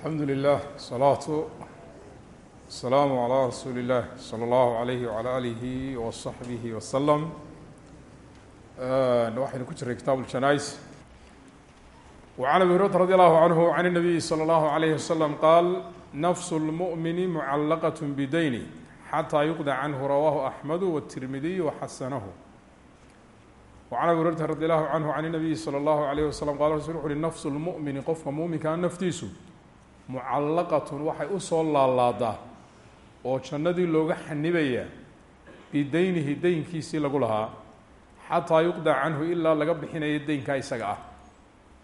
alxamdu lilah salaatu asalaamu calaa rasuuli illah sala allahu alayhi wacala aalihi wasaxbihi wasalam uh, waxaynu ku jiray kitaabu ljanaais wacan abi hurayrata radi allahu canhu can inabiyi sala allahu alayhi wasalam qaal nafsu lmu'mini mucallaqat bidayni xataa yuqda canhu rawaahu axmedu watirmidiyu waxasanahu wacan abi hurayrata radi allahu canhu can inabiyi sala allahu alayh wasalam qala rasul wuxu uhi nafsu lmu'mini qofka muuminkaa naftiisu mucallaqatun waxay u soo laalaadaa oo jannadii looga xanibayaa bidaynihi deynkiisii lagu lahaa xataa yuqda canhu ilaa laga bixinayo deynkaa isaga ah.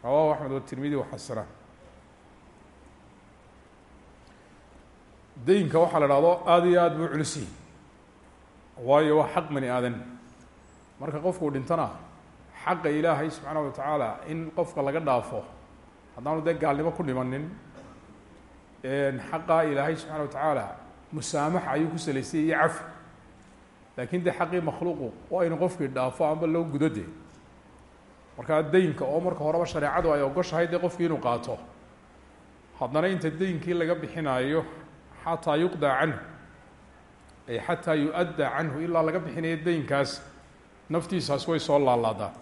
Rawahu axmed watirmidi waxasana deynka waxaa la dhahdo aada iyo aada buu culisiyi waayo waa xaq bani aadan. Marka qofkuu dhintana xaqa ilaahay subxaana wa tacaala in qofka laga dhaafo haddaanu dee gaalnimo ku dhimanin xaqaa ilaahay subxaana wa tacaala musaamaxa ayuu ku salaysay iyo cafi laakin dee xaqii makhluuqu waa inu qofkii dhaafo amba loo gudo de markaa deynka oo marka horeba shareecadu ay ogoshahay dee qofkii inuu qaato. Haddana inta deynkii laga bixinaayo xataa yuqdaa canhu ay xataa yu-adda canhu ilaa laga bixinayo deynkaas naftiisaas way soo laalaadaa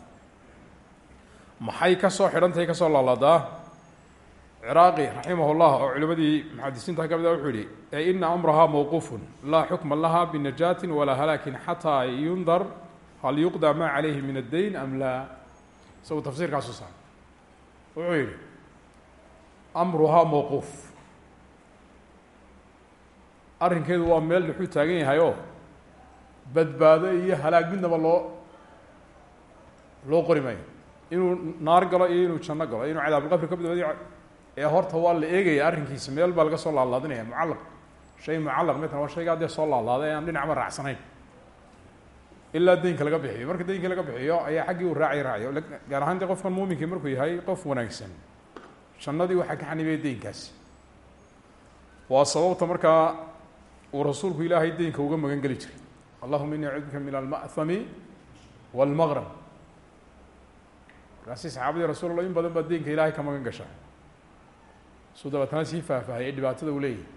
maxay ka soo xidhantahay ka soo laalaadaa ciraaqi raximah llah oo culimadii muxadisiinta ka mid a wuxuu yihi ina amraha mawquufun laa xukma laha binajaatin walaa halaakin xataa yundar hal yuqda ma calayhi min addayn am laa. Isagu tafsiirkaasu sa wuxuu yihi amruhaa mawquuf. Arrinkeedu waa meel dhuxuu taagan yahay oo badbaado iyo halaag midnaba loo loo qori maayo. Inuu naar galo iyo inuu janno galo inuu cadaabulqabri ka badbaadiyo ee horta waa la eegaya arrinkiisa. Meel baa laga soo laalaadinaya mucallaq. Shay mucallaq matan waa shaygaa dee soo laalaada ee aan dhinacba raacsanayn. Ilaa deynka laga bixiyo. Marka deynka laga bixiyo ayaa xaggii uu raacay raacayo gaar ahaan dee qofkan muuminkii markuu yahay qof wanaagsan. Jannadii waxaa ka xanibaya deynkaasi waa sababta markaa uu rasuulku ilaahay deynka uga magan geli jiray. Allahuma ini acudu bika min alma'hami wاlmaqrab markaasi saxaabadii rasul in badan baa deynka ilaahay ka magan gashaa suu dabeetana sii faahfaahiyay dhibaatada uu leeyahay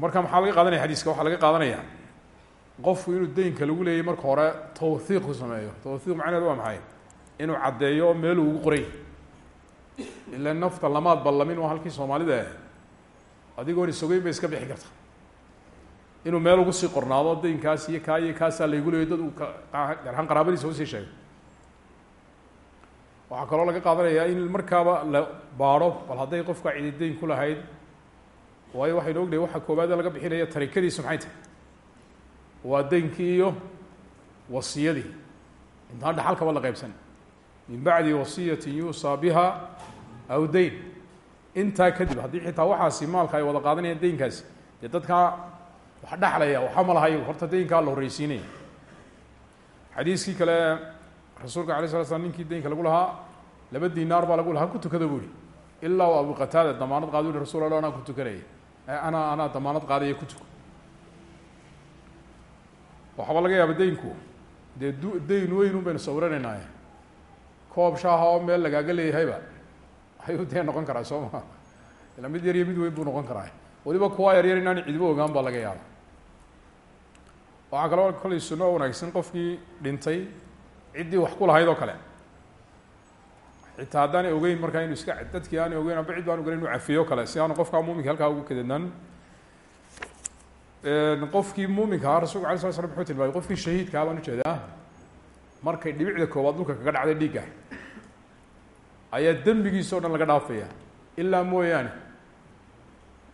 marka maxaa laga qaadanaya xadiiska waxaa laga qaadanaya. Qofku inuu deynka lagu leeyay marka hore tawhiiq ku sameeyo. Tawhiiq macnaheedu waa maxay? Inuu caddeeyo oo meel ugu qoray. Ila nafta lamaad ballamin waa halkii soomaalida adigoon isogeyn bay iska bixi karta. Inuu meel ugu sii qornaado deynkaas iyo kaa iyo kaasaa laygu leeyayo dad uu gaar ahaan qaraabadiisa u sii sheegay waxaa kaloo laga qaadanayaa in markaaba la baadho bal hadday qofka cidi deyn ku lahayd waayo waxaynu ognahay waxa koobaade laga bixinaya tarikadiisu maxay tahay? Waa deynkii iyo wasiyadii. Intaan dhaxalkaba la qaybsan. Min bacdi wasiyatin yuusaa biha aw deyn intaa kadib haddii xitaa waxaasi maalka ay wada qaadanayaan deynkaasi dee dadkaa wax dhexlaya waxa ma horta deynkaa la horreysiinaya xadiiskii kale rasuulka alay sala slam ninkii deynka lagu lahaa laba dinaar baa lagu lahaa ku tukada bu ihi ilaa u abu qataada damaanad qaada uhi rasul anaa ku tukanaya anaa anaa damaanad qaadaya ku tuko. Waxaaba laga yaaba deynku. Dee du deyn weyn un baynu sawiranaynaaye. Koob shaaha oo meel lagaaga leeyahayba ayuu dee noqon karaa soo maa ila mid yar mid weyn buu noqon karaa. Waliba kuwaa yaryar inaan cidibo ogaan baa laga yaaba waxaa kaloo kollay sunno wanaagsan qofkii dhintay ciddii wax ku lahayd oo kale. Xitaa haddaanay ogeyn markaa inu iska dadkii aanay ogeyn amba cid baan ogeyn inu cafiyo kale si aanu qofkaa muuminka halkaa ugu kadeednaan qofkii muuminka ahaa rasulka ala sala slam muxuu tilmaamay qofkii shahiidkaa baan u jeedaa markay dhibicda koowaad dhulka kaga dhacday dhiigga ayaa dembigiisa dhan laga dhaafaya. Ilaa mooyaane.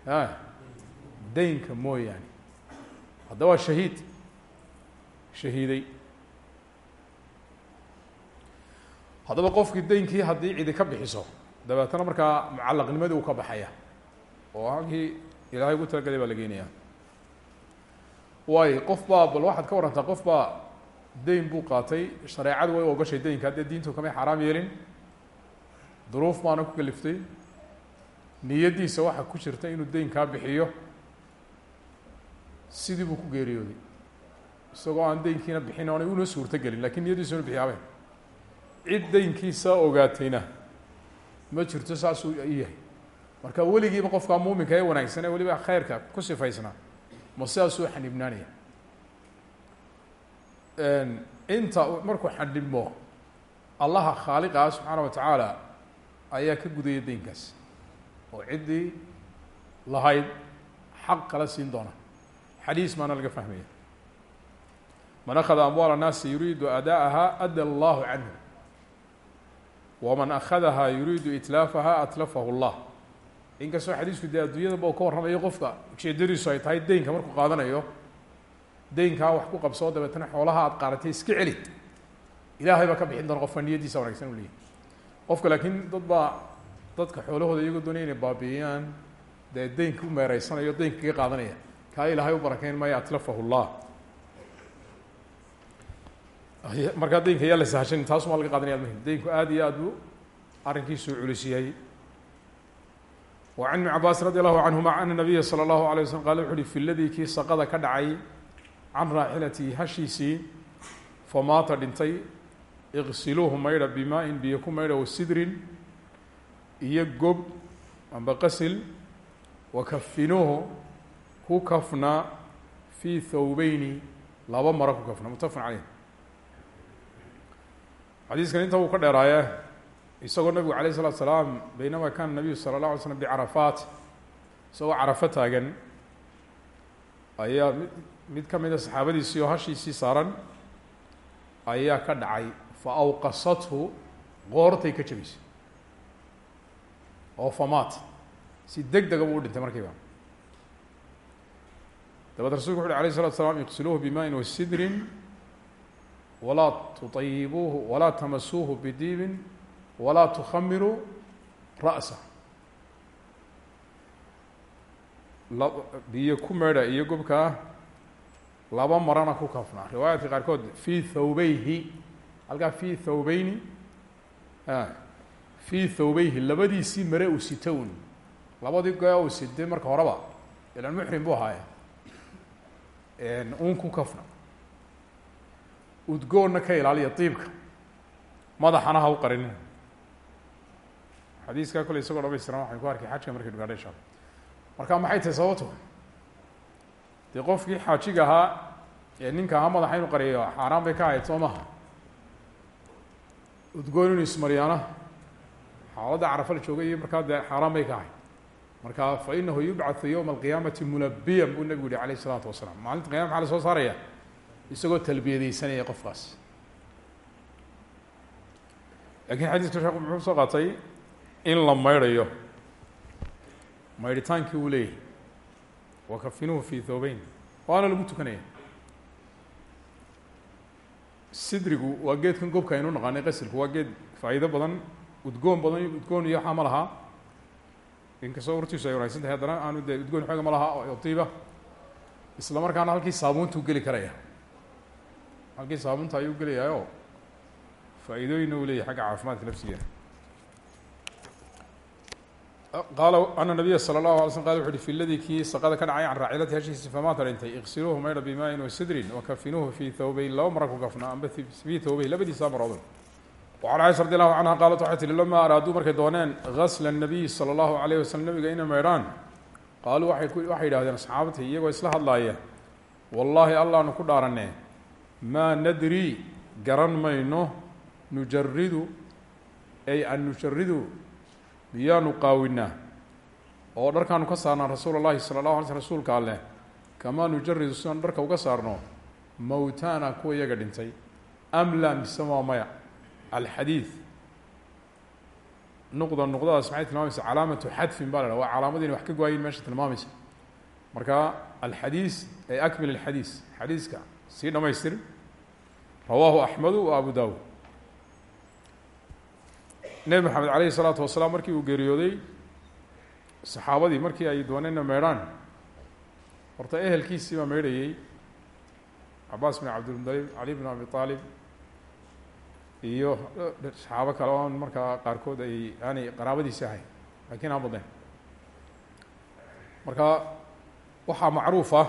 A deynka mooyaane. Hadda waa shahiid. Shahiiday haddaba qofkii deynkii haddii cidi ka bixiso dabeetana markaa mucallaqnimadii uu ka baxaya oo halkii ilaahay ugu talagelay baa la geenaya waayo qof baa bal waxaad ka warantaa qof baa deyn buu qaatay shareecadu way ogashay deynka haddee diintu kamay xaaraam yeelin duruuf baana ku kaliftay niyaddiisa waxaa ku jirta inuu deynkaa bixiyo sidii buu ku geeriyooday isagoo aan deynkiina bixin oonay una suurto gelin laakiin niyadiisu inu bixiyaabe cid daynkiisa ogaatayna ma jirto saasuu yahay. Marka weligiiba qofkaa muuminka ee wanaagsan ee weliba khayrka ku sifaysnaa ma sidaasuu xanibnaanaya inta markuu xanibmo allaha khaaliqaa subxaana wa tacaala ayaa ka gudaya daynkaas oo ciddii lahayd xaq kala siin doona. Xadiis baana laga fahmaya. Man akada amwaal الnaasi yuriidu ada'aha ada allahu canhu waman akadaha yuriidu itlaafaha atlafahu اllah inkastoo xadiisku dee adduunyadaba u ka warramayo qofka ujeedadiisu ay tahay deynka markuu qaadanayo deynkaa wax ku qabsoo dabeetana xoolaha aad qaadatay iska celi. Ilaahay baa ka bixin doona qofka niyadiisa wanagsan u leeyahy qofka laakiin dad baa dadka xoolahooda iyagoo doonaya inay baabi'iyaan dee deynka u meereysanayo deynka kaga qaadanaya. Kaa ilaahay u barakeyn maayo atlafahu llah markaa deynka yaa la sahashan taasumaa laga qaadanaya almuhim deynku aad iyo aad buu arrinkiisuu culus yahay wa can ibni cabaas radi allahu canhuma ana nabiya salى اllahu alay waslm qala wuxu uhi fi ladii kii saqada ka dhacay can raaxilatihi hashiisii famaata dhintay iqsiluuhu maydha bimaa-in biyo ku maydha wasidrin iyo gob amba qasil wakafinuuhu ku kafna fii thawbeyni laba maro ku kafna mutafaqun caleyh xadiiskan inta wuu ka dheeraaya isagoo nabigu alayh الsalatu salaam baynama kana nabiyu sala اlه alay slm bicarafaat isagoo carafo taagan ayaa mid mid ka mida saxaabadiisii oo hashiisii saaran ayaa ka dhacay fa awqasathu qoortay ka jabisay oo famaat si deg dega buu u dhintay markiiba dabeed rasulku wuxu uhi alayh الsalatu slam iqsiluuhu bimaءin wasidrin walaa tuطayibuuhu walaa tamasuuhu bidiibin walaa tukhamiruu ra'sa. Biyo ku meedha iyo gobkaa laba marana ku kafnaa riwaayaadka qaarkood fii thawbeyhi halkaa fii thawbeyni fii thawbeyhi labadiisii mare uu sito un labadii goa uu sitay marka horeba ilan muxrim buu ahaaye. Un ku kafna udgoonna ka ilaaliya diibka madaxana ha u qarinin. Xadiiskaa kole isagoo dhamaystiran waxaan ku arkay xajka markaynu gaadha insha marka maxay tahay sababto dee qofkii xaajiga ahaa ee ninka ahaa madaxa inu qariyo xaaraan bay ka ahayd soo maha. Udgoon inuu ismaryaana xaaladda carafa la joogay iyo markaa dee bay ka ahayd. Marka fa inahu yubcathu yowma alqiyaamati mulabiyan buu nabigu yihi alayh isalaatu wasalaam. Maalinta qiyama maxaa soo saaraya isagoo talbiyadeysanaya qofkaas. Lakin xadiiska sheekhu muxuu soo qaatay in la maydhayo. Maydhitaankii uu leeyahay. Wakafinuuhu fi thawbeyn waana lagu tukanaya. Sidrigu waa geedkan gobka aynu naqaanay qasilku waa geed faa'iido badan udgoon badan udgoon iyo waxaa ma lahaa inkastoo urtiisu ay wanaagsan tahay haddana aanu dee udgoon xooga ma laha oo tiiba. Isla markaana halkii saabuuntuu geli karaya halkii saabuunta ayuu gelayaayoo faa'iidooyinna uu leeyahay xagga caafimaadka lafsigeeda qaala ana nabiya salى اlahu alay slm qal wuxu uhi fi ladii kii saqada ka dhacay can raacilati hashiisi famaata dhintay iqsiluuhu maydha bimaa'in wasidrin wakafinuuhu fii thawbeyn laba mara ku kafna amba fii thawbeyn labadiisaa maroodon wacan caisha radi allahu canha qaalat waxay tihi lama araaduu markay dooneen gasla الnabiy salى اllahu alayh waslm nabiga inay maydhaan qaaluu waay waxay yidhahdeen asxaabtii iyagoo isla hadlaaya wallaahi allaanu ku dhaaranee ما nadri garan mayno nujaridu ay an nujaridu miyaanu qaawinaa. Oo dharkaanu ka saarnaa rasuula allahi sala allah alay sl rasuulka alleh kamaa nujaridu sidaan dharka uga saarno mowtaana kuwa iyaga dhintay. Am laa mise waa maya alxadiid nuqda nuqdadaas maxay tilmaamaysa calaamatu xadfin baa la haha waa calaamad inay wax ka goaayiin meesha tilmaamaysa. Marka alxadiis ay akmil alxadiis sii dhamaystir rawaahu axmedu wa abu dawud nebi maxamed alayhi الsalaatu wasalaam markii uu geeriyooday saxaabadii markii ay dooneenna meydhaan horta ehelkiisii baa meydhayey cabaas bin cabdilmutalib cali bin abi aalib iyo saxaabo kale oon markaa qaarkood ay aanay qaraabadiisi ahayn lakiin aan badnayn marka waxaa macruuf ah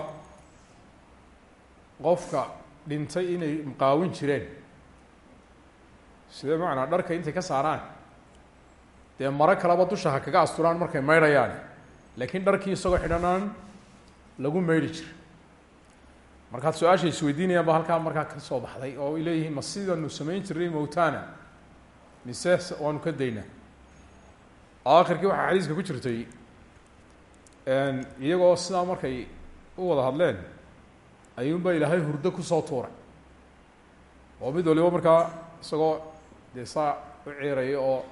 qofka dhintay inay qaawin jireen. Sidee macnaa dharka intay ka saaraan? Dee maro kaleba dusha ha kaga asturaan markay maydhayaan laakiin dharkii isagoo xidhanaan lagu maydhi jira markaad su'aasha isweydiinayaan ba halkaa markaa ka soo baxday oo ay leeyihiin ma sidanu samayn jirnay mowtana mise waanu ka daynaa? Aakhirkii waxaa xadiiska ku jirtay iyagoo sidaa markay u wada hadleen ayuunbaa ilaahay hurdo ku soo tuuray. Oo mid waliba markaa isagoo dee saa u ceeraya oo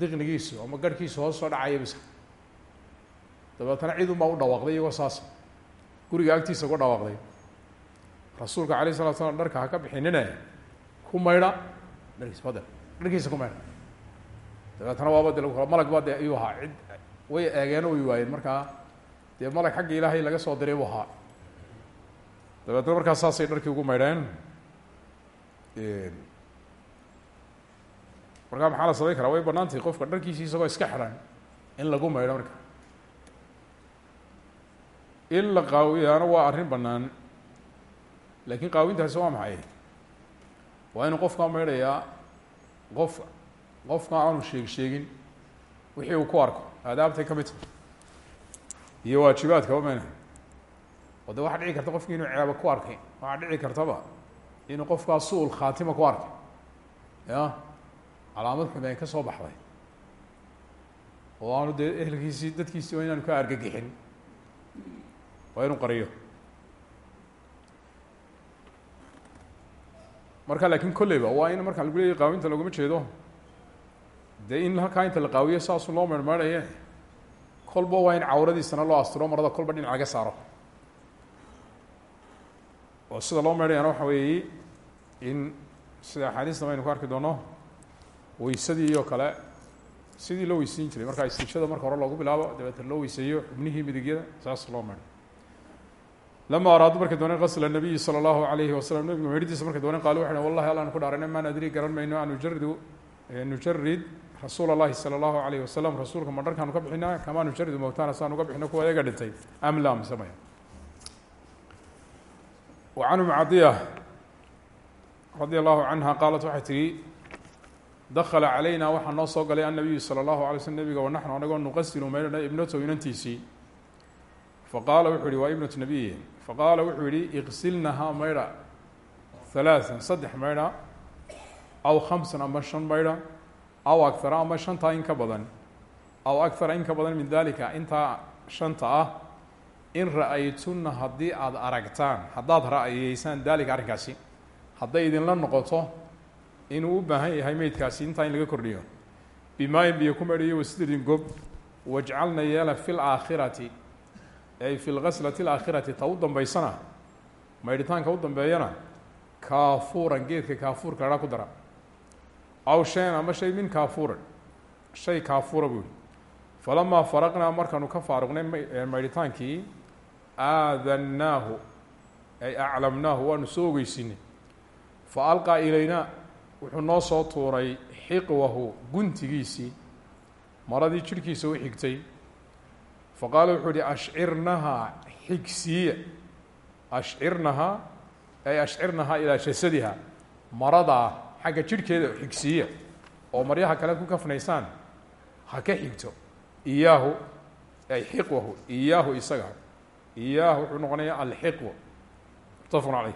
diqnigiisu ama garhkiisu hoos soo dhacaya bisa dabeetana cid unbaa u dhawaaqday iyagoo saas guriga agtiisa uga dhawaaqday. Rasuulka alayh salatu slam dharka ha ka bixinine ku maydha dharkiisa fadel dharkiisa ku maydha dabeetana waaba de malag baa de ayuu ahaa. Cid way eegeeno way waayeen. Markaa dee malag xagga ilaahay laga soo diray buu ahaa dabeetna markaa saasay dharkii ugu maydheen. Markaa maxaa la samayn karaa? Way banaantahay qofka dharkiisi isagoo iska xidhan in lagu maydho marka in la qaawiyaana waa arrin bannaan laakiin qaawintaasi waa maxay? Waa inuu qofkaa maydhayaa qof qofka aanu sheeg sheegin wixii uu ku arko. Aadaabtay ka tahay iyo waajibaadka omena oo de waxaa dhici karta qofki inuu ceebo ku arkay. Waxaa dhici kartaba inuu qofkaa su'ul khaatima ku arkay. Ya calaamad xumeen ka soo baxday. Oo aanu dee ehelkiisii dadkiisii waa inaanu ka argagixin. Waa inuu qariyo. Marka laakiin kolleyba waa in markaa lagu leeyahy qaawinta laguma jeedo. Dee in halkaa inta la qaawiyo saasu loo meermeeraye kolba waa in cawradiisana loo astiro marada kolba dhinac laga saaro. Oo sida loo meedhayana waxa weeye in sida axaadiisna baynu ku arki doono weysadii oo kale sidii loo weyseyn jiray. Markaa istiijada marka hore loogu bilaabo dabeetna loo weyseeyo xubnihii midigyada saas loo meedho lama araadu markay dooneen qasla nabiyi sala allahu alayhi wasalam nabiga meedhidiisa markay dooneen qaali waxay wallahi allaan ku dhaarana maa nadri garan mayno an nujaridu nujarid rasuul اllahi salى اllahu alayh wasalam rasuulka ma dharkaanu ka bixinaa kamaa nujaridu mowtana saan uga bixino kuwa ayaga dhintay am la mise maya wa can umi cadiya radi allahu canha qaalat waxay tihi dakala calayna waxaa noo soo galay annabiyu salى اllahu alay slm nabiga wanaxnu anagoo nuqasilu maydhana ibnatow inantiisii faqaala wuxuu yihi waa ibnatu nabiyi faqaala wuxuu yihi iqsilnahaa maydha halaaan saddex maydha aw khamsan ama shan maydha aw agara ama shantaa in ka badan aw agara in ka badan min dalika intaa shanta ah in ra'aytuna haddii aada aragtaan haddaad ra-yeysaan dalika arrinkaasi hadday idinla noqoto inuu u baahan yahay meydkaasi intaa in laga kordhiyo bimaayin biyo ku maydhayo wasidrin gob wajcalna yeela fi laakhirati ay fi lgaslati alaakhirati ta u dambaysana maydhitaanka u dambeeyana kaafuuran geedka kaafuurka ladhaa ku dara aw shayan ama shay min kaafuuran shay kaafuura buu yihi falamaa faraqnaa markaanu ka faaruqnay maydhitaankii aadannaahu ay aclamnaahu waanu soo ogeysinay fa alqaa ilaynaa wuxuu noo soo tuuray xiqwahu guntigiisii. Maradii jidhkiisa u xigtay. Fa qaala wuxuu yihi ashcirnahaa xigsiiya ashcirnahaa ay ashcirnahaa ilaa jasadiha. Maradaa xagga jidhkeeda xigsiiya oo maryaha kale ku kafnaysaan ha ka xigto iyaahu ay xiqwahu iyaahu isaga iyaahu wuxuu noqonayaa alxiqwa mutafaqun caleyh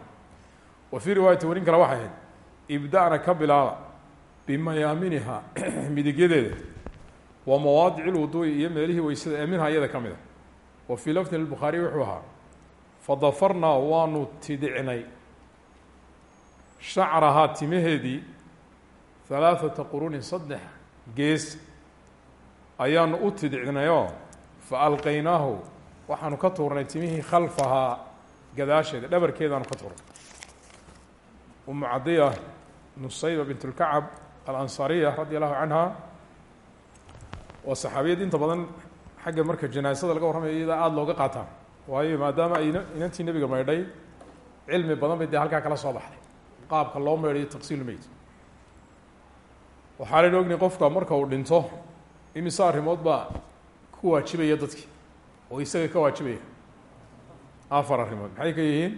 wa fii riwaayati warin kale waxay ahayd ibda-na ka bilaaba bimayaaminiha midigyadeeda wa mawaadici lwuduui iyo meelihii weysada ee minha iyada ka mid a wa fii lafdin lbukhaariy wuxuu ahaa fadafarnaa waanu tidicnay shacrahaa timaheedii halaaثata qurunin saddex gees ayaanu u tidicnayoo fa alqaynaahu waxaanu ka tuurnay timihii khalfahaa gadaasheeda dhabarkeedaanu ka tuurnay. Umu cadiya nusayba bint اlkacab alansaariya radi allahu canha waa saxaabiyad inta badan xagga marka janaasada laga warramayo iyadaa aada looga qaataa waayo maadaama ay inantii nebiga maydhay cilmi badan bay dee halkaa kala soo baxday qaabka loo maydhayo taqsiilu meyd waxaanan ogni qofka marka uu dhinto imise arimood baa ku waajibaya dadki oo isaga ka waajibaya. Afar arimood maxay ka yihiin?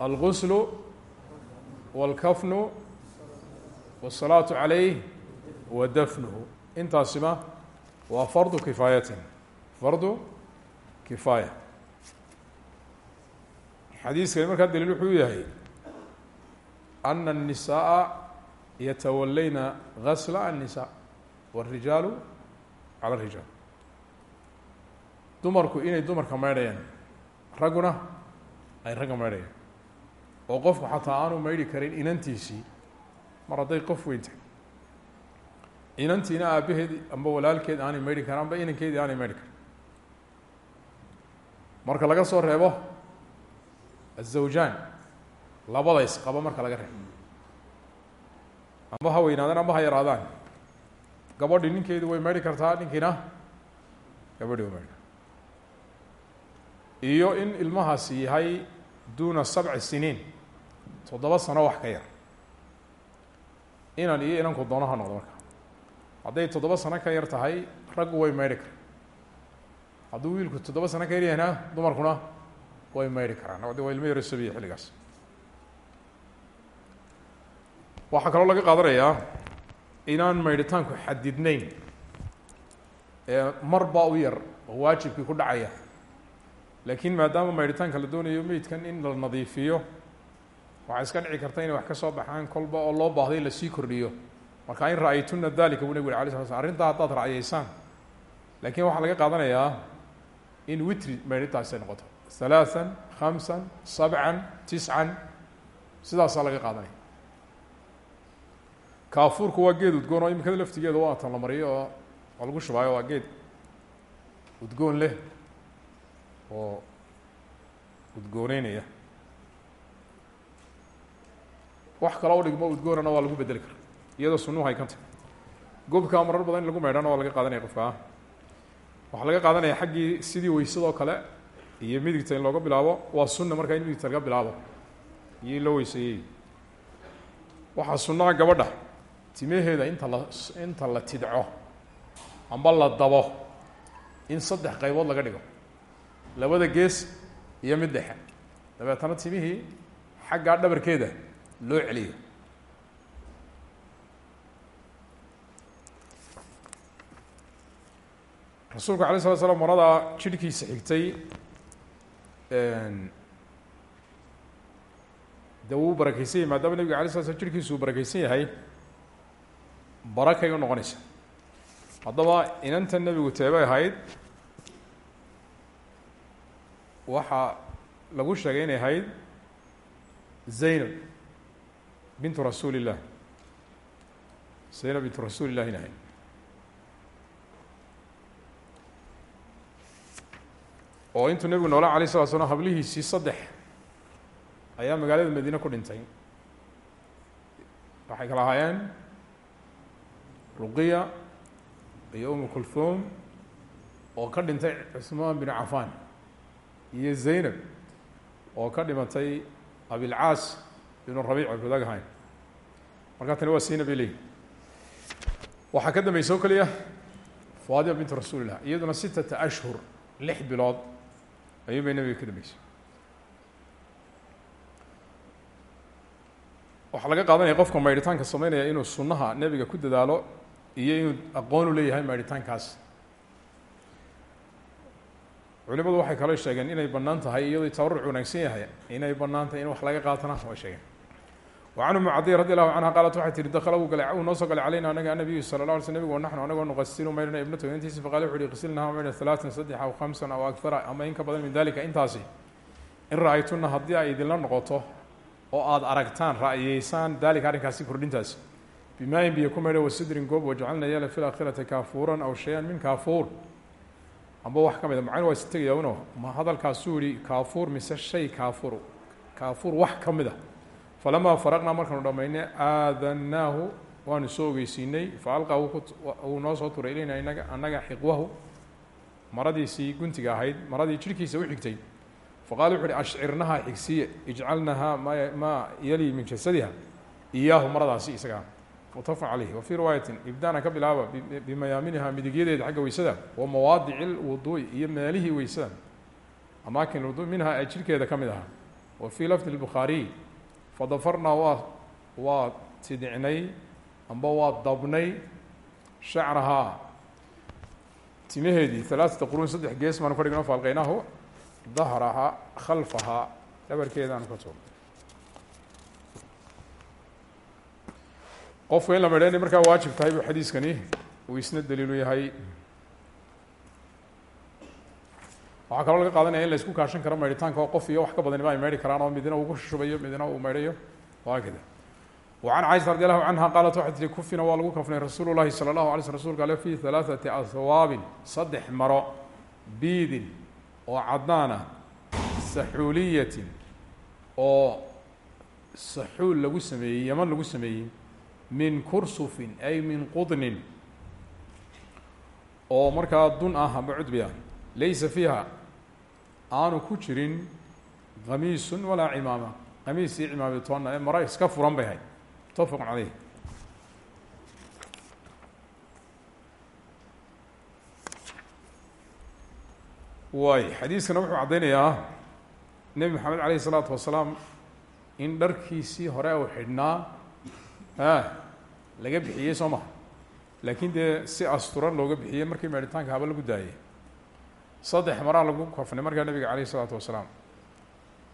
Alquslu walkafnu wasalaatu calayh wa dafnuhu. Intaasina waa fardu kifaayatin. Fardu kifaaya. Xadiiskani markaa dalil wuxuu yahay ana الnisaءa yatawalayna gasla الnisaa wالrijaalu calى الrijaal dumarku inay dumarka maydhayaan ragguna ay ragga maydhayaan oo qofku xataa aanu maydhi karin inantiisii mar hadday qof weyn tahay inantiina aabaheed amba walaalkeed aanay maydhi karin amba inankeedii aanay maydhi karin marka laga soo reebo azawjaan labadays qaba marka laga reebo. Amba ha weynaadaan amba ha yaraadaan gabadhi ninkeedi way maydhi kartaa ninkiina gabadhi way maydhi iyo in ilmahaasi yahay duuna sabci siniin toddoba sano wax ka yar. Inan iyo inanku doono ha noqdo marka. Hadday toddoba sano ka yar tahay raggu way maydhi kara hadduu wiilku toddoba sano ka yar yahayna dumarkuna way maydhi karaan. De waa ilmo yaro sabiya xilligaas waxaa kaloo laga qaadanayaa inaan maydhitaanku xadidnayn. Mar baa u yar oo waajibkii ku dhacaya. Laakiin maadaama maydhitaanka la doonayo meydkan in la nadiifiyo waxaa iska dhici karta inay wax ka soo baxaan kolba oo loo baahday la sii kordhiyo. Marka in ra'aytuna dalika buu nabig uri alay sla slam arrintaa haddaad ra'yaysaan laakiin waxaa laga qaadanayaa in witri maydhitaasi ay noqoto. Halaathan khamsan sabcan tiscan sidaasaa laga qaadanaya kaafuurku waa geed udgoon oo imikada laftigeeda waa tan la mariyo oo lagu shubaayo waa geed udgoon leh oo udgooneynaya wax kaloo udhigmo udgoonana waa lagu bedeli kara iyadoo sunuhu ay kan tahy gobkaa marar badan in lagu maydhana waa laga qaadanaya qofkaa waxaa laga qaadanaya xaggii sidii weysadoo kale iyo midigta in looga bilaabo waa sunna markaa in midigta laga bilaabo. Iyo loo weyseeyey waxaa sunnaha gabadha timaheeda inta la inta la tidco amba la dabo in saddex qaybood laga dhigo. Labada gees iyo mid dhexe. Dabeetana timihii xaggaa dhabarkeeda loo celiyo. Rasuulku alay slat slam maradaa jidhkiisa xigtay de wuu barakeysan yahay maadaama nebiga alay slat slam jirhkiisu uu barakeysan yahay barakay u noqonaysa. Haddaba inanta nebigu teebay ahayd waxaa lagu sheegay inay ahayd zaynab bintu rasuuli illah zaynab bintu rasuuli illah in ahayd. Oo intuu nebigu noolaa alay slat slam hablihiisii saddex ayaa magaalada madiine ku dhintay. Waxay kala ahaayeen ruqiya iyo umu kulthum oo ka dhintay cusmaan bin cafan iyo zaynab oo ka dhimatay abilcaas ibnu rabiic ay wadaag ahayn markaa tani waa zaynab iley waxaa ka dambaysa oo keliya faadima bint rasuuli illah iyaduna sittata ashhur lix bilood ayuu bay nabiga ka dambeysay. Waxaa laga qaadanaya qofka maydhitaanka sameynaya inuu sunnaha nebiga ku dadaalo iyo inuu aqoon u leeyahay maadhitaankaas. Culimadu waxay kaloo sheegeen inay bannaan tahay iyadoo tabaruc wanaagsan yahay inay bannaan tahay in wax laga qaatana way sheegeen. Wacan umu cadiy radi allahu canha qaalat waxay tihi dakala wuu galay wuu noo soo galay calayna anaga annabiyu sala la alay sl nebigu wanaxnu anagoo nuqasilu maydhana ibnata intiisi faqale wuxu uhi qasilnaha maydhana halaatan saddex aw khamsan aw akara ama in ka badan min dalika intaasi. In ra'aytunna haddii ay idinla noqoto oo aada aragtaan ra'iyeysaan daalika arrinkaasi bimaayin biyo ku maydha wasidrin goob wajcalna yeela fi lakhirati kaafuuran aw shay-an min kaafuur amba wax ka mida macin waa is tegaya uno ma hadalkaasuu yihi kaafuur mise shay kaafuur kaafuur wax ka mid a falamaa faraqnaa markaanu dhamaynay aadannaahu waanu soo ogeysiinay fa alqa uu noo soo turay ilayna inaga annaga xiqwahu maradiisii guntiga ahayd maradii jirhkiisa u xigtay faqala wuxu uhi ashcirnaha xigsiye ijcalnahaa ma maa yali min jasadiha iyaahu maradaasi isagaa mutafaq caleyh wa fii riwaayatin ibdaana ka bilaaba bimayaaminiha midigyadeeda xagga weysada wa mawaadici lwuduui iyo meelihii weysada amaakin wudu minha ee jirhkeeda ka mid ahaa. Wa fii lafdi lbukhaariy fadafarnaa waa waa tidicnay amba waa dabnay shacrahaa. Timaheedii halaaثata quruun saddex gees baanu ka dhigno faalqeynahu dahrahaa khalfahaa. Dhabarkeedaanu ka tuurnay qofka in la medha inay markaa waajib tahay buu xadiiskani uu isna daliilu yahay. Waxaa kaloo laga qaadanaya in la isku kaashan karo meydhitaanka qof iyo wax ka badaniba ay meydhi karaan oo midna uu ku shushubayo midna uu meydhayo waa kada wacan caaisha radi allahu canha qaalat waxay tihi kufina waa lagu kafnay rasuulu llahi sala allahu alay sl rsulka ale fi halaaثati ahwaabin saddex maro biidin oo caddaan ah saxuuliyatin oo saxuul lagu sameeyey yaman lagu sameeyey min kursufin ay min qudnin oo markaa dun ah amba cudbi ah. Laysa fiiha aanu ku jirin kamiisun walaa cimaama. Kamiis iyo cimaami toonna ee maro iska furan bay hayd mutafaq caleyh waay xadiiskana wuxuu caddaynayaa nebi maxamed aleyh in dharkiisii hore uu xidhnaa laga bixiyey soo maha laakiin dee si asturan looga bixiyey markii meedhitaanka haba lagu daayey saddex maraa lagu kafnay markaa nebiga aleyh isalaatu wasalaam.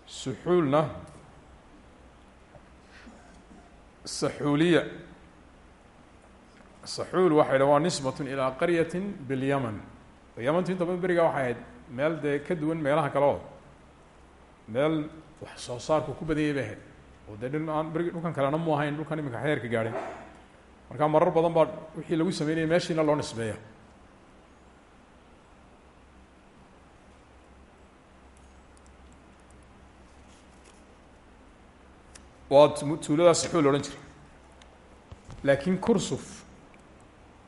Suxuulna. Saxuuliya. Saxuul waxay dha waa nisbat ilaa qaryati bilyaman. Yamantu inta badan berigaa waxay ahayd. Meel dee ka duwan meelaha kale oo. Meel wax soo saarku ku badanyay bay ahayd oo dee dhulkan kalena mu ahayn dhulkan iminka xeerka gaadhay markaa marar badan baa wixii lagu sameynaya meeshiina loo nisbeeya. Waa tuuladaas saxuul odhan jira laakiin kursuf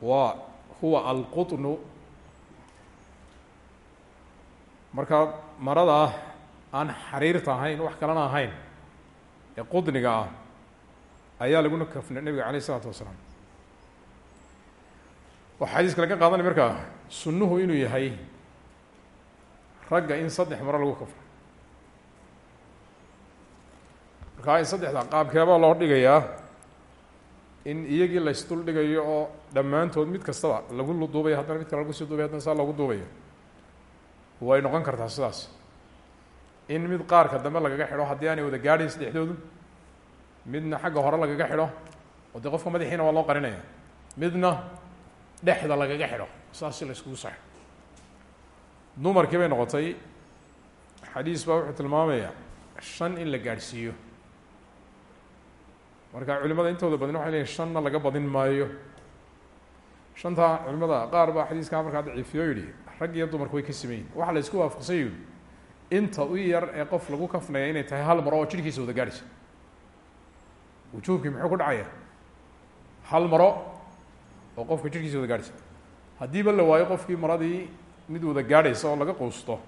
waa huwa alqutnu. Markaa marada aan xariirta ahayn wax kalena ahayn ee qudniga ah ayaa laguna kafnay nebiga aleyh isalaatu wasalaam. Waxaa xadiiska laga qaadanay markaa sunnuhu inuu yahay ragga in saddex maro lagu kafno markaa in saddexda qaabkeebaa loo dhigayaa in iyagii la ysdul dhigayo oo dhammaantood mid kastaba lagu duubayo haddana mid kale lagu sii duubayo haddana saa loogu duubayo way noqon kartaa sidaas in mid qaarka dambe lagaga xidho haddii aanay wada gaadhayn saddexdoodu midna xagga hore lagaga xidho oo dee qofka madaxiina waa loo qarinaya midna dhexda lagaga xidho saas si la iskugu saxo. Dumarkii bay noqotay xadiis baa wuxuu tilmaamaya shan in la gaadhsiiyo. Marka culimada intooda badin waxay leeyihiin shanna laga badin maayo. Shantaa culimada qaar baa xadiiskaa markaa daciifiyo o yidhi rag iyo dumarku way ka simeyin waxaa la isku waafaqsan yihi inta u yar ee qof lagu kafnaya inay tahay hal maro oo jidhkiisa wada gaadhaysa. Wujuubkii muxuu ku dhacaya? Hal maro oo qofka jidhkiisa wada gaadhaysa. Haddiiba la waayo qofkii maradii mid wada gaadhaysa oo laga quusto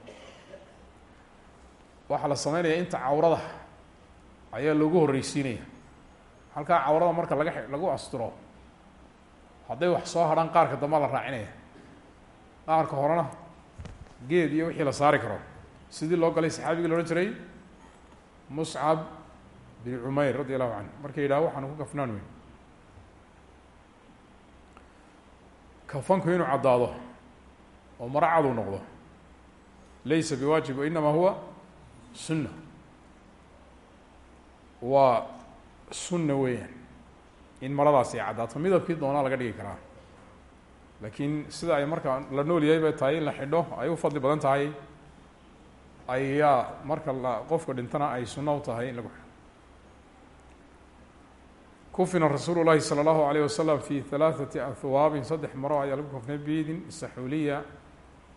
waxaa la sameynaya inta cawrada ayaa loogu horreysiinaya halkaa cawrada marka laga lagu asturo hadday wax soo hadhaan qaarka dambaa la raacinaya. Qaarka horena geed iyo wixii la saari karo sidii loo galay saxaabigii la odhan jiray muscab bin cumayr radi allahu canhu markay yidhaha waxaanu ku kafnaan weyn. Kafanku inuu caddaado oo maro cadu noqdo laysa biwaajib wainama huwa sunna waa sunna weeyaan in maradaasi ay caddaato midabkii doonaa laga dhigi karaa. Laakiin sida ay markaa la nool yahay bay tahay in la xidho ay u fadli badan tahay ayaa marka la qofka dhintana ay sunno u tahay in lagu xidho kufina rasuulu llahi salى اllahu alayh wasalam fi halaaثati ahwaabin saddex maro ayaa lagu kafnay biidin saxuuliya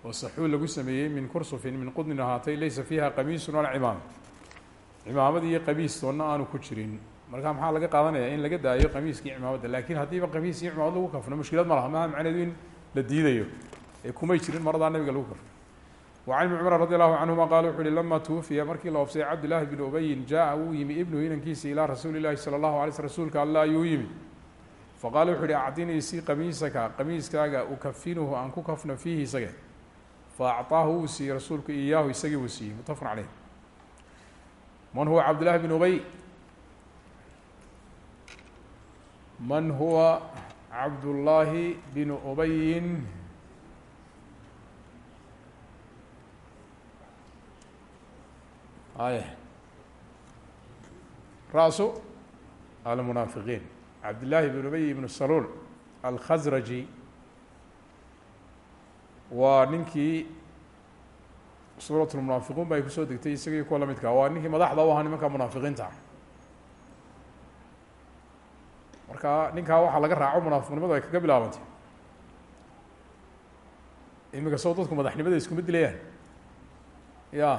oo saxuul lagu sameeyey min kursufin min qudnin ahaatay laysa fiiha qamiisun walaa cimaam cimaamad iyo qamiis toonna aanu ku jirin marka maxaa laga qaadanaya in laga daayo qamiiska iyo cimaamadda lakin haddiiba qamiis iyo cimaamad lagu kafno mushkilad ma laha maha macneedu in la diidayo ee kumay jirin maradaa nabiga lagu kafno wacan ibni cumar radi allahu canhuma qaala wuxu uhi lama tuwufiya markii la oofsayay cabdillahi bn ubayin jaa wuu yimi ibnuhu inankiisa ilaa rasuuli llahi salى allahu alay sl rasuulka alla ayuu yimi faqaala wuxu uhi acdinii si qamiisaka qamiiskaaga ukafinuhu aan ku kafno fiihi isage faacطaahu wuu siiyey rasuulku iyaahu isagii wuu siiyey mutafaqun caleyh man huwa cabdillahi bn ubay man huwa cabdullaahi binu ubayin ay ra'su almunaafiqiin cabdillaahi bn ubay ibnu saluul alkhasraji waa ninkii suurat lmunaafiquun ba ay ku soo degtay isagii kuwa lamidka waa ninkii madaxda u ahaa nimanka munaafiqiinta. Marka ninkaa waxaa laga raaco munaafiqnimadu ay kaga bilaabantay. Imika soo dadku madaxnimada iskuma dilayaan. Ya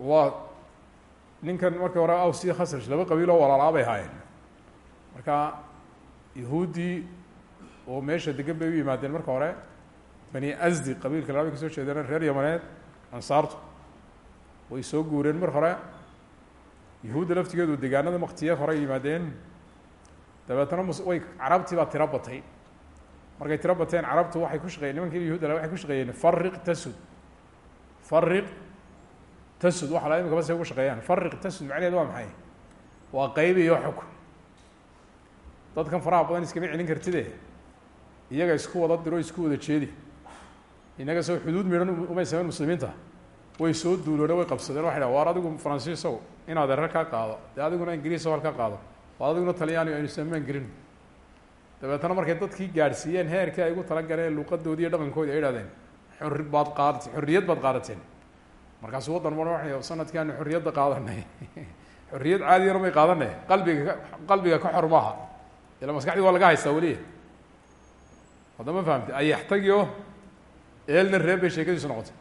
waa ninkan markii hore aws iyo khasraj laba qabiil oo walaalaa bay ahaayeen marka yahuuddii oo meesha degan bay u yimaadeen marka hore bani asdi qabiilka labay ka soo jeedeen reer yamaneed ansaartu way soo guureen mar hore. Yahuudda laftigeedu degaanada maktiye hore yimaadeen. Dabeetna mus way carabtii baa tiro batay. Markay tiro bateen carabtu waxay ku shaqeyen nimankii yahuud waxay ku shaqeeyeen fariq tasud fariq tasud waxa la imika bas ugu shaqeeyaan. Fariq tasud macnaheed waa maxay? Waa qeyb iyo xukun. Dadkan faraha badan iskama celin kartide. Iyaga isku wada diro isku wada jeedi. Inaga soo xuduud midhan umay sameyn muslimiinta. Way soo duuloone way qabsadeen. Waxay dhaha waar adigu faransiisow inaad erer ka qaado. Dee adiguna ingiriis hal ka qaado. Waa adiguna talyaani aynu samaan gelin dabeetana markay dadkii gaadhsiiyeen heerkii ay ugu talagaleen luuqadoodii iyo dhaqankoodii ay idhahdeen xorri baad qaadateen xorriyad baad qaadateen markaasu waddan sannadkii aanu xorriyadda qaadanay. Xorriyad caadiyana may qaadanay. Qalbiga qalbiga ka xor maaha. Ila maskaxdii waa laga haystaa weliya hadda ma fahamti ayaxtagio eelna reeb bay sheekadiisu noqotay.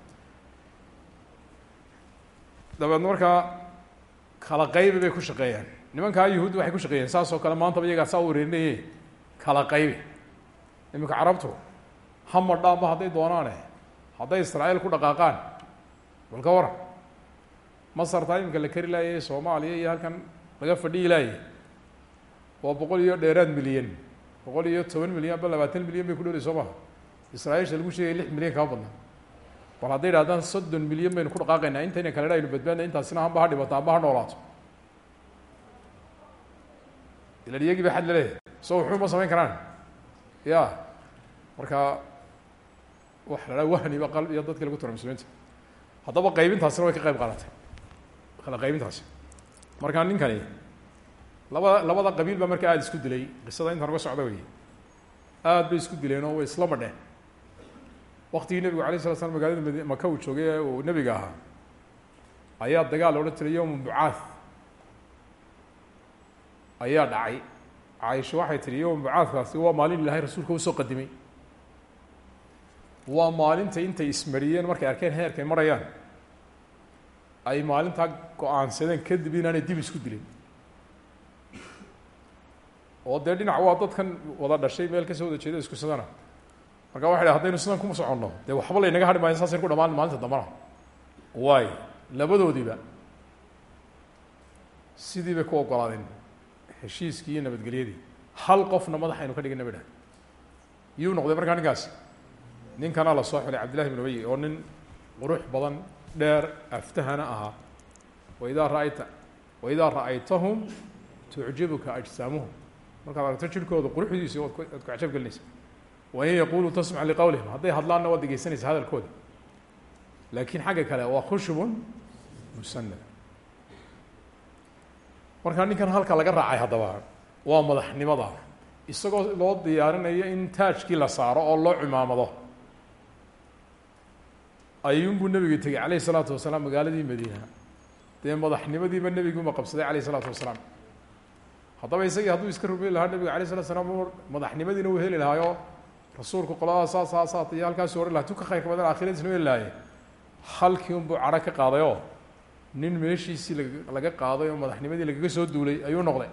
Dabeedna markaa kala qaybi bay ku shaqeeyaan. Nimankaa yahuuddi waxay ku shaqeeyeen saas oo kale maantaba iyagaa saa u wareerinaye kala qaybi. Iminka carabtu hama dhaamba hadday doonaane hadday israa'iil ku dhaqaaqaan bal ka waran. Masartaa iminka la kari laayay soomaaliya iyo halkan laga fadhiyi laayay waa boqol iyo dheeraad milyan boqol iyo toban milyan ba labaatan milyan bay ku dhowday soo maha israa'iilsha lagu sheegay lix milyan kama badna. Bal hadday idhahdaan soddon milyan baynu ku dhaqaaqaynaa intayna kale dha aynu badbaadna intaasina hamba ha dhibato amba ha noolaato. Ilan iyagii ba xad la leeyahay so wuxuu ma samayn karaan? Ya marka wax la dhaa wahniba qalb iyo dadki lagu tura muslimiinta haddaba qaybintaasina way ka qayb qaadatay. Kala qaybintaasi. Markaa ninkani labada labada qabiil baa marka aada isku dilay. Qisada intaan uga socda wey aad bay isku dileen oo way isla madheen. Waktigii nebigu alay sala slam magaalada mad maka uu joogay ee uu nebiga ahaa ayaa dagaal la odhan jiray yowma bucaath ayaa dhacay. Caaisha waxay tihi yowma bucaadkaasi waa maalin ilaahay rasuulka u soo qadimay waa maalinta intay ismariyeen markay arkeen heerkay marayaan. Ay maalintaa go'aansadeen kadib inaanay dib isku dilin. Oo dee dhinac waa dadkan wada dhashay meel ka soo wada jeeda isku sadana marka waxay dha hadaynu sidan kuma soconno. Dee waxba laynaga hadhi maayo saasaynu ku dhamaan maalinta dambana waay labadoodiiba sidii bay ku ogolaadeen heshiiskii iyo nabadgelyadii. Hal qofna madaxaynu ka dhigana ba dhaha yuu noqday markaa ninkaasi ninkanaa la soo xulay cabdillahi bin ubay oo nin qurux badan dheer aftahana ahaa waidaa raayta waidaa ra'aytahum tucjibuka ajsaamuhum markaad aragto jirkooda quruxdiisi ku waad ku cajab gelinaysa. Wain yaquluu tasmac liqowlihim hadday hadlaanna waad dhegeysanaysa hadalkooda. Laakiin xagga kale waa khushubun musanad markaa ninkan halka laga raacay haddaba waa madaxnimada. Isagoo loo diyaarinayo in taajkii la saaro oo loo cimaamado ayuunbuu nebigu tegey calayh isalaatu wasalaam magaaladii madiina. Dee madaxnimadiiba nebiguuma qabsaday calayh isalaatu wasalaam. Haddaba isagii hadduu iska rumeyn lahaa nebiga alay slatu slam madaxnimadiina uu heli lahaayo rasuulku qoladaas saas saa saat iyo halkaasu ohan laha tu ka khayrka badan aakhiradiisna heli lahaaye halkii unbuu cadho ka qaaday nin meeshiisii lag laga qaaday oo madaxnimadii lagaga soo duulay ayuu noqday.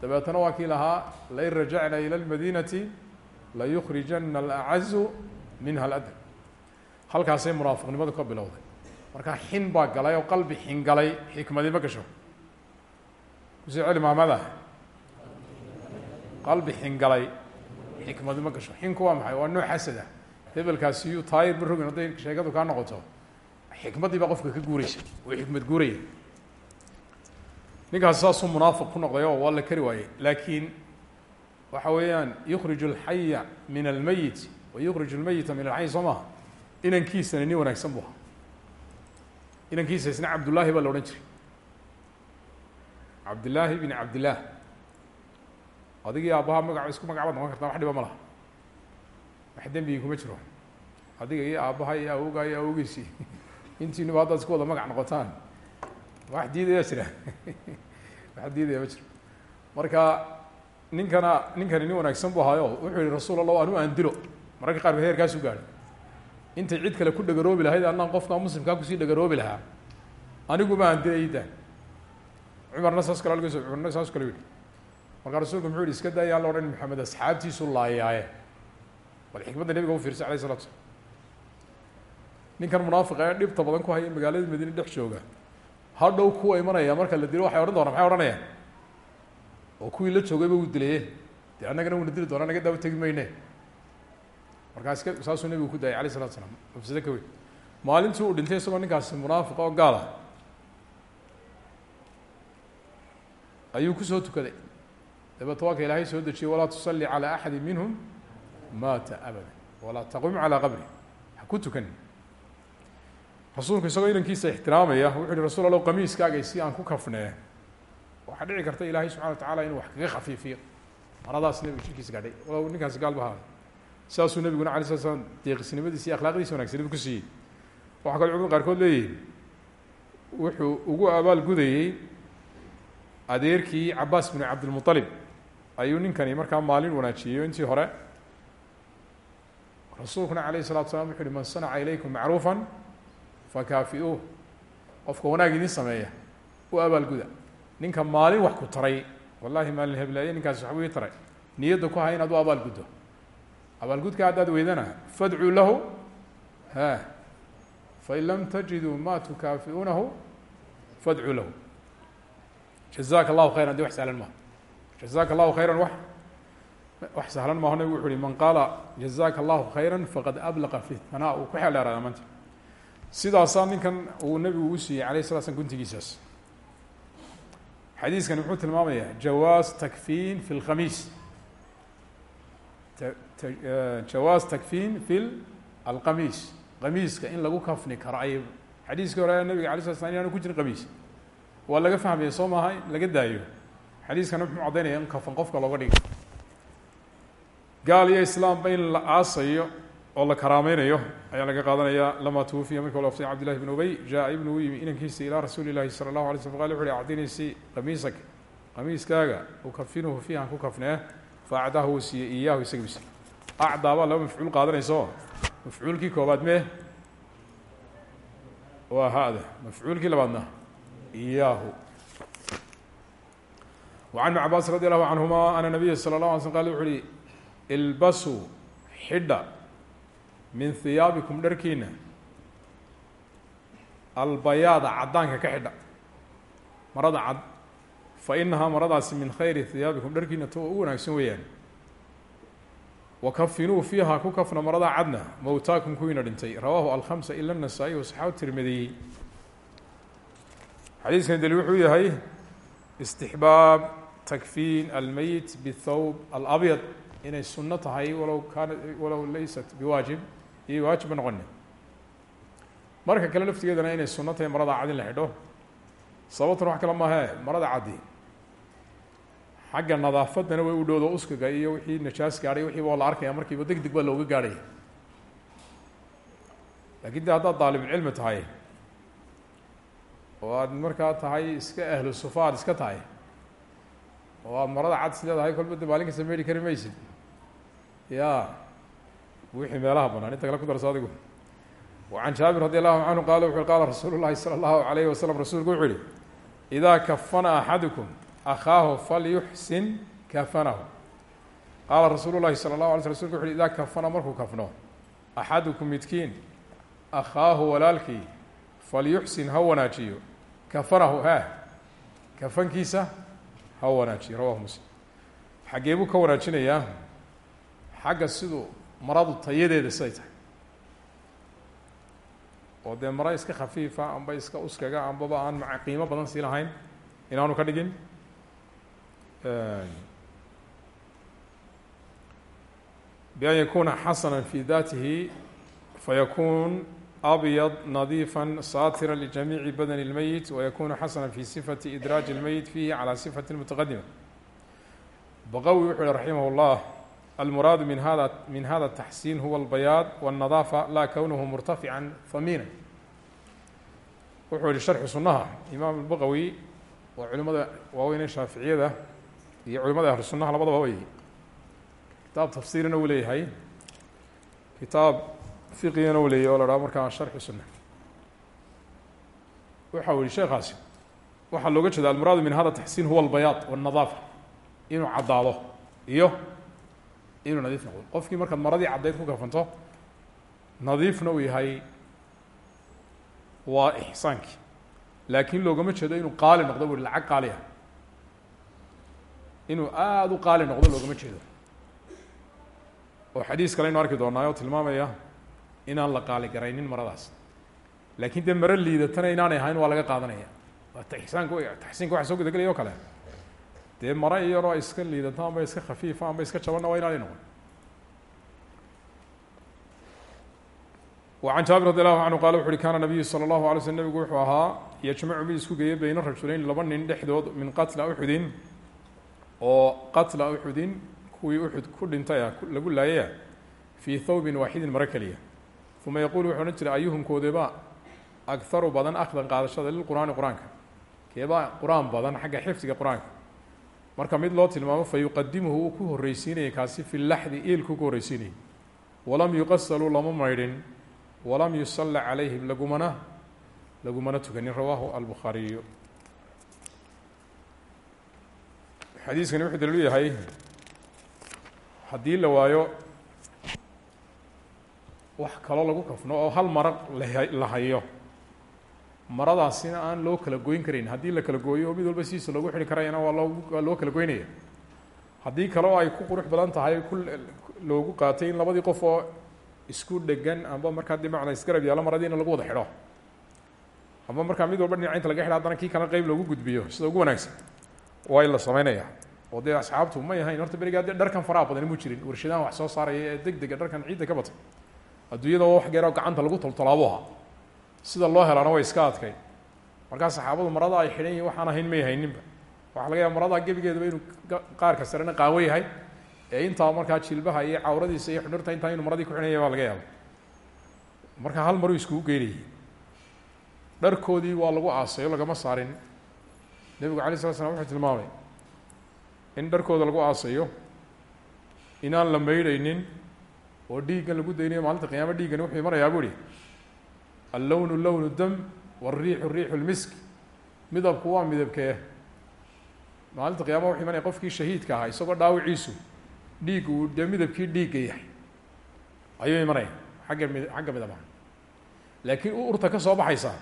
Dabeetana waa kii lahaa lain rajacna ila lmadinati layukrijana alacazu minha aladab halkaasay munaafiqnimadu ka bilowday. Markaa xin baa galay oo qalbi xin galay xikmadi ma gasho. Kusoo celi maamada? Qalbi xin galay xikmadi ma gasho. Xinku waa maxay? Waa nooc xasada. Hebelkaasi yuu taayir ma rogin hadday sheekadu kaa noqoto. Xikmaddii baa qofka ka guureysa way xikmad guuraya ninkaasi saasuu munaafiq ku noqday oo waa la kari waayey. Laakiin waxa weeyaan yukrij اlxaya min almeyit wa yukrij اlmeyita min alxay soo maha inankiisana nin wanaagsan bu ahaa. Inankiisa isna cabdullaahi baa la odhan jiray. Cabdillaahi bn cabdillaah adigii aabbaha magac isku magac baad noqon kartaa wax dhiba ma laha. Wax dembigii kuma jiro. Adiga iyo aabbaha iyo awowgaa iyo awowgiisii intiinuba haddaad isku wada magac noqotaan. Wax diidaya jira. Wax diidaya ma marka ninkana ninkani nin wanaagsan bu ahaayo wuxuu yihi rasuul allah anu aan dilo. Mararka qaar ba heerkaasu gaadhay intay cid kale ku dhagaroobi lahayd annaan qofkaa muslimkaa ku sii dhagaroobi lahaa. Aniguma aan dilay idaa cumarna saas kale algas cumarna saas kale yihi markaa rasuulku muxuu yihi iska daaya alla odhan maxamed asxaabtiisu laayaaye. Bal xikmadda nebiga u fiirsay alayh salatu slam ninkan munaafiqa ee dhibta badan ku haya magaalada madiine dhex jooga. Hadhow kuwa imanaya marka la dilo waxay odhan doonaa maxay odhanayaan? Oo kuwii la joogayba uu dilaye dee annagana wuna dili doona naga daba tegi mayne markaa iska saasuu nebigu ku daayay alayh salatu slam mafsado ka weyn maalintii uu dhintay isagoo ninkaasi munaafiq oo gaala. Ayuu ku soo tukaday. Dabeet waa ka ilaahay soo dejiyey walaa tusalli calى axadi minhum maata abada walaa taqum calى qabri. Ha ku tukan rasuulku isagoo inankiisa ixtiraamaya wuxu uhi rasul allow qamiiskaagay si aan ku kafnee. Waxaa dhici karta ilaahay subxana wa tacala inuu wax kaga khafiifiyo. Maradaas nebiga jirkiisa gaadhay. Walow ninkaasi gaal ba saasuu nabiguna ala sla slam deeqisnimadiisa iyo akhlaaqdiisa wanagsanid ku siiyey. Waxaa kalo culimada qaarkood leeyihiin wuxuu ugu abaal gudayay adeerkii cabaas binu cabdilmualib ayuu ninkani markaa maalin wanaajiyey intii hore. Rasuulkuna alayh الsalatu slam wuxu uhi man sanaca ilaykum macruufa fakaafiuuh. Qofka wanaag idin sameeya u abaalguda ninka maalin wax ku taray wallahi maalin heblaaya ninkaasi waxbuu ii taray. Niyadda ku ha inaad u abaalguddo abaalgudka haddaad weydana fadcuu lahu ha fain lam tajiduu ma tukaafiuunahu fadcuu lahu. Jazaka allahu khayran de wax sahlan maha jazaka allahu khayran wax wax sahlan maaho nabigu wuxu uhi man qaala jazaka allahu khayra faqad ablaqa fi hanaa uu ku xeeldheeraada maanta. Sidaasaa ninkan uu nebigu u siiyey alayh sala slam guntigiisaas. Xadiiskani wuxuu tilmaamayaa jawaaz takfiin fi lkhamiis jawaaz takfiin fi alqamiis qamiiska in lagu kafni karo ay xadiiskii hore nabiga alay sla slam inaanu ku jirin qamiis waa laga fahmaya soo maaha laga daayo xadiiskana muxuu caddaynaya in kafan qofka looga dhigo gaal iyo islaamba in la aasayo oo la karaameynayo ayaa laga qaadanaya lama twufiya markii laftay cabd llahi bn ubey jaa ibnu u yimi inankiisa ilaa rasuuli llahi sala allahu alay slam qal wuxu qamiisak qamiiskaaga ukafinuhu fiihan ku kafnee fa acdaahu wuu siiyey iyaahu isaga bis acdaa baa laba mafcuul qaadanayso mafcuulkii koobaad mee waa hada mafcuulkii labaadna iyaahu وعن بن عباس رضي الله عنهما أن النبي صلى الله عليه وسلم قال وxu uhi ilbasuu xidha min hiyaabikum dharkiina albayaada caddaanka ka xidha marada cad fa inahaa maradaasi min khayri hiyaabikum dharkiina ta ugu wanaagsan weeyaan wkafinuu fiiha ku kafna marada cadna mowtaakum kuwiina dhintay rawaahu alkhamsa ila nasaa-iy wasaxaabu tirmidiyey xadiiskan daliil wuxuu yahay istixbaab takfiin almeyit bithawb alabyad inay sunno tahay walow kaana walow laysat biwaajib iyo waajibba noqonin marka kale laftigeedana inay sunno tahay marada cad in la xidho sababtuna wax kale maahee marada caddi xagga nadaafaddana way u dhowdo uskaga iyo wixii najaas gaadhay wixiiba waa la arkaya markiiba deg deg baa looga gaadhaya laakiin de haddaad daalibulcilmi tahay oo aad markaa tahay iska ahlu sufa aad iska tahay oo aad marada cad is leedahay kolba dabaalinka sameeri kari maysid. Ya wixii meelaha banaan inta kale ku darsa adigu. Wacan jaabir radi allahu canhu qaala wuxu qaala rasuulu llahi sala allahu alayhi wasalam rasuulku wuxu yihi idaa kafana axadukum akhaahu falyuxsin kafanahu qaala rasuulu llahi sala اllahu alay sl rsulka wuxu uhi kafana markuu kafno axaduku midkiin akhaahu walaalkii falyuxsin ha wanaajiyo kafanahu ha kafankiisa ha wanaajiyo rawahu muslim xaggee buu ka wanaajinayaa xagga sidu maradu tayadeeda siday tahay oo dee mara iska khafiifa amba iska uskaga ambaba aan qiimo badan sii lahayn inaanu ka dhigin بأn yakuna xasana fi datihi fayakun أbyض نظيفا sاtirا لجamيع badن الmeyت وykun xasna fi صfaة إdraاج الmeyت fihi عlى صfaة متqdimة baqwi wuxuu hi raximah الlah almuraad min hada min hada التaxsin huwa الbayaad والنadaafa la kwnuhu murtafica famina wuxuu yihi sharxu sunaha imaam الbaqwi waa culimada waaweyne shaaficiyada iyo culimada ahlu sunaha labadaba wey kitaab tafsiirina uu leeyahay. Kitaab fiqigana uu leeyahy o la dhaha markaa sharxu suna waxa uu yihi sheekaasi waxaa looga jeeda almuraadu min hada taxsiin huwa albayaad wالnadaafa inuu caddaado iyo inuu nadiif noqdo. Qofkii markaad maradii caddayd ku kafanto nadiifna uu yahay waa ixsaankii. Laakiin loogama jeedo inuu qaali noqdo bu lacag qaali ah inuu aada u qaali noqdo loogama jeedo oo xadiis kale aynu arki doonaa oo tilmaamaya inaan la qaali garaynin maradaas laakiin dee maro liidatana inaanay ahayn waa laga qaadanaya waa taxsaanka taxsiinka waxa soo gudagelaya o kale dee maro iyaroo iska liidata amba iska khafiifa amba iska jabanna waa inaanay noqon وعن jaaبir رadي الlaه عanه qala wuxu uhi kana nabiyu slى الlaهu عalay slm nebigu wuxuu ahaa yajmacu mid isku geeya beyna rajulayn laba nin dhexdood min qatla uxudin oo qatla uxudin kuwii uxud ku dhintay ah lagu laayaya fii thawbin waaxidin maro keliya. Uma yaquul wuxuu odhan jiray ayuhum koodeba agharu badan akhdan qaadashada lilqur'aani qur'aanka. Keebaa qur'aan badan xagga xifdiga qur'aanka. Marka mid loo tilmaamo fa yuqadimuhu uu ku horreysiinayay kaasi fi laxdi iilkuu ku horreysiinayay walam yuqasaluu lama maydhin walam yusalla calayhim lagumana lagumana tukanin. Rawaahu albukhaariyu xadiiskani wuxuu daliilu yahay haddii la waayo wax kaloo lagu kafno oo hal maro la hayo. Maradaasina aan loo kala goyn karayn. Haddii la kala gooyo oo mid walba sidiisa loogu xidhi karayana waa loo waa loo kala goynaya. Haddii kaleo ay ku qurux badan tahay ku loogu qaatay in labadii qof oo isku dhegan amba markaa dimacna isgarab yaalo maradiina lagu wada xidho. Amba markaa mid walba dhinac inta laga xidho haddana kii kale qeyb loogu gudbiyo sida ugu wanaagsan waa la sameynaya. Oo dee asxaabtu may ahayn horta berigaa dee dharkan faraha badani mu jirin warshadahan wax soo saaraya ee dharkan ciidda ka batay adduunyada wax geeroo gacanta lagu toltolaabo aha. Sida loo helaana way iska adkay markaa saxaabadu marada ay xidhan yihiin waxaan ahayn may hayninba waxaa laga yaaba maradaa gebigeedaba inuu qaarka sarena qaawo yahay. Ee intaa markaa jilbaha iyo cawradiisa iyo xudhurta intaa inuu maradii ku xidhanya baa laga yaaba marka hal maruu iskugu geynayay dharkoodii waa lagu aasayo lagama saarin nebigu alay slat slam wuxuu tilmaamay in dharkooda lagu aasayo inaan la maydhaynin oo dhiiggan lagu daynayo maalinta qiyaama dhiiggani wuxuu imanayaa bu ihi allownu lownu dam wariixu riixu lmisk midabku waa midabkee. Maalinta qiyama wuxuu imanaya qofkii shahiidka ahaa isagoo dhaawiciisu dhiiggu uu dee midabkii dhiigga yahay. Ayuu imanaya xagga mid xagga midab aha laakiin u urta ka soo baxaysa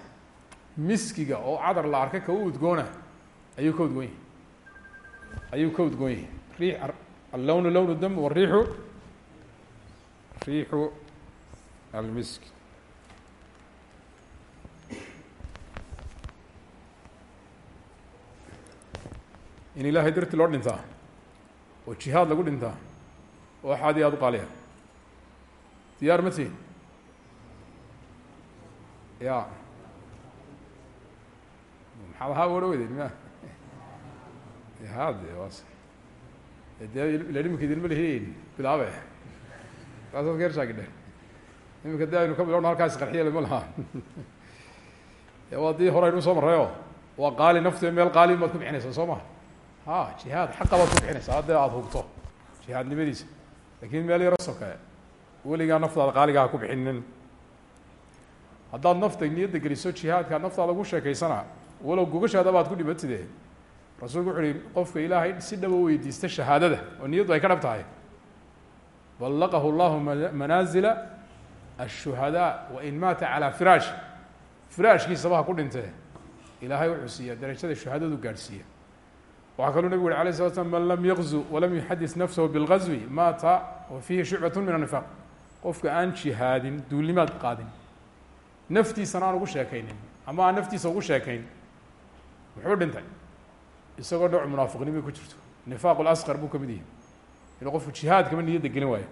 miskiga oo cadar la arka ka u udgoona ayuu ka udgoon yahay. Ayuu ka udgoon yahay. Rii allownu lownu dam wariixu riixu. Almisk. In ilaahay darti loo dhintaa oo jihaad lagu dhintaa oo axaad iyo aada u qaaliya. Diyaar ma tihin ya maxaad ahaa oha weydeed ma dee ila imika idinma lehiyeyn bilaabe kaasaad ka hershaagidhe imika de aynu ka bilowna halkaas qarxiyale ma laha waa dii hore aynu u soo marrayo waa qaali nafti meel qaali baad ku bixinaysaa soo ma ha jihaad xaqa baad ku bixinaysaa haddee aada hugto jihaadnimadiisa laakiin meel yaro soke weligaa naftaada qaaliga ha ku bixinin haddaad nafta niyadda geliso jihaadka naftaada ugu sheekaysana walow gogashaada baad ku dhimatide rasuulku wuxu uhi qofka ilaahay si dhaba weydiista shahaadada oo niyaddu ay ka dhab tahay. Ballaqahu llahu manaazila ashuhadaa wain maata calaa firaash firaashkiisaba ha ku dhintee ilaahay wuxuu siiya darajada shuhadadu gaadhsiiya. Waxaa kaluu nebigu yuri alay slat slam man lam yaqzu walam yuxadis nafsahu bilgazwi maata wa fiihi shucbat min annifaaq qofka aan jihaadin duulnimaad qaadin naftiisana aan ugu sheekaynin ama aan naftiisa ugu sheekayn muxuu dhintay isagoo nooc munaafiqnimay ku jirto. Nifaaq lasqar buu ka mid inuu qofku jihaadkama niyadda gelin waayo.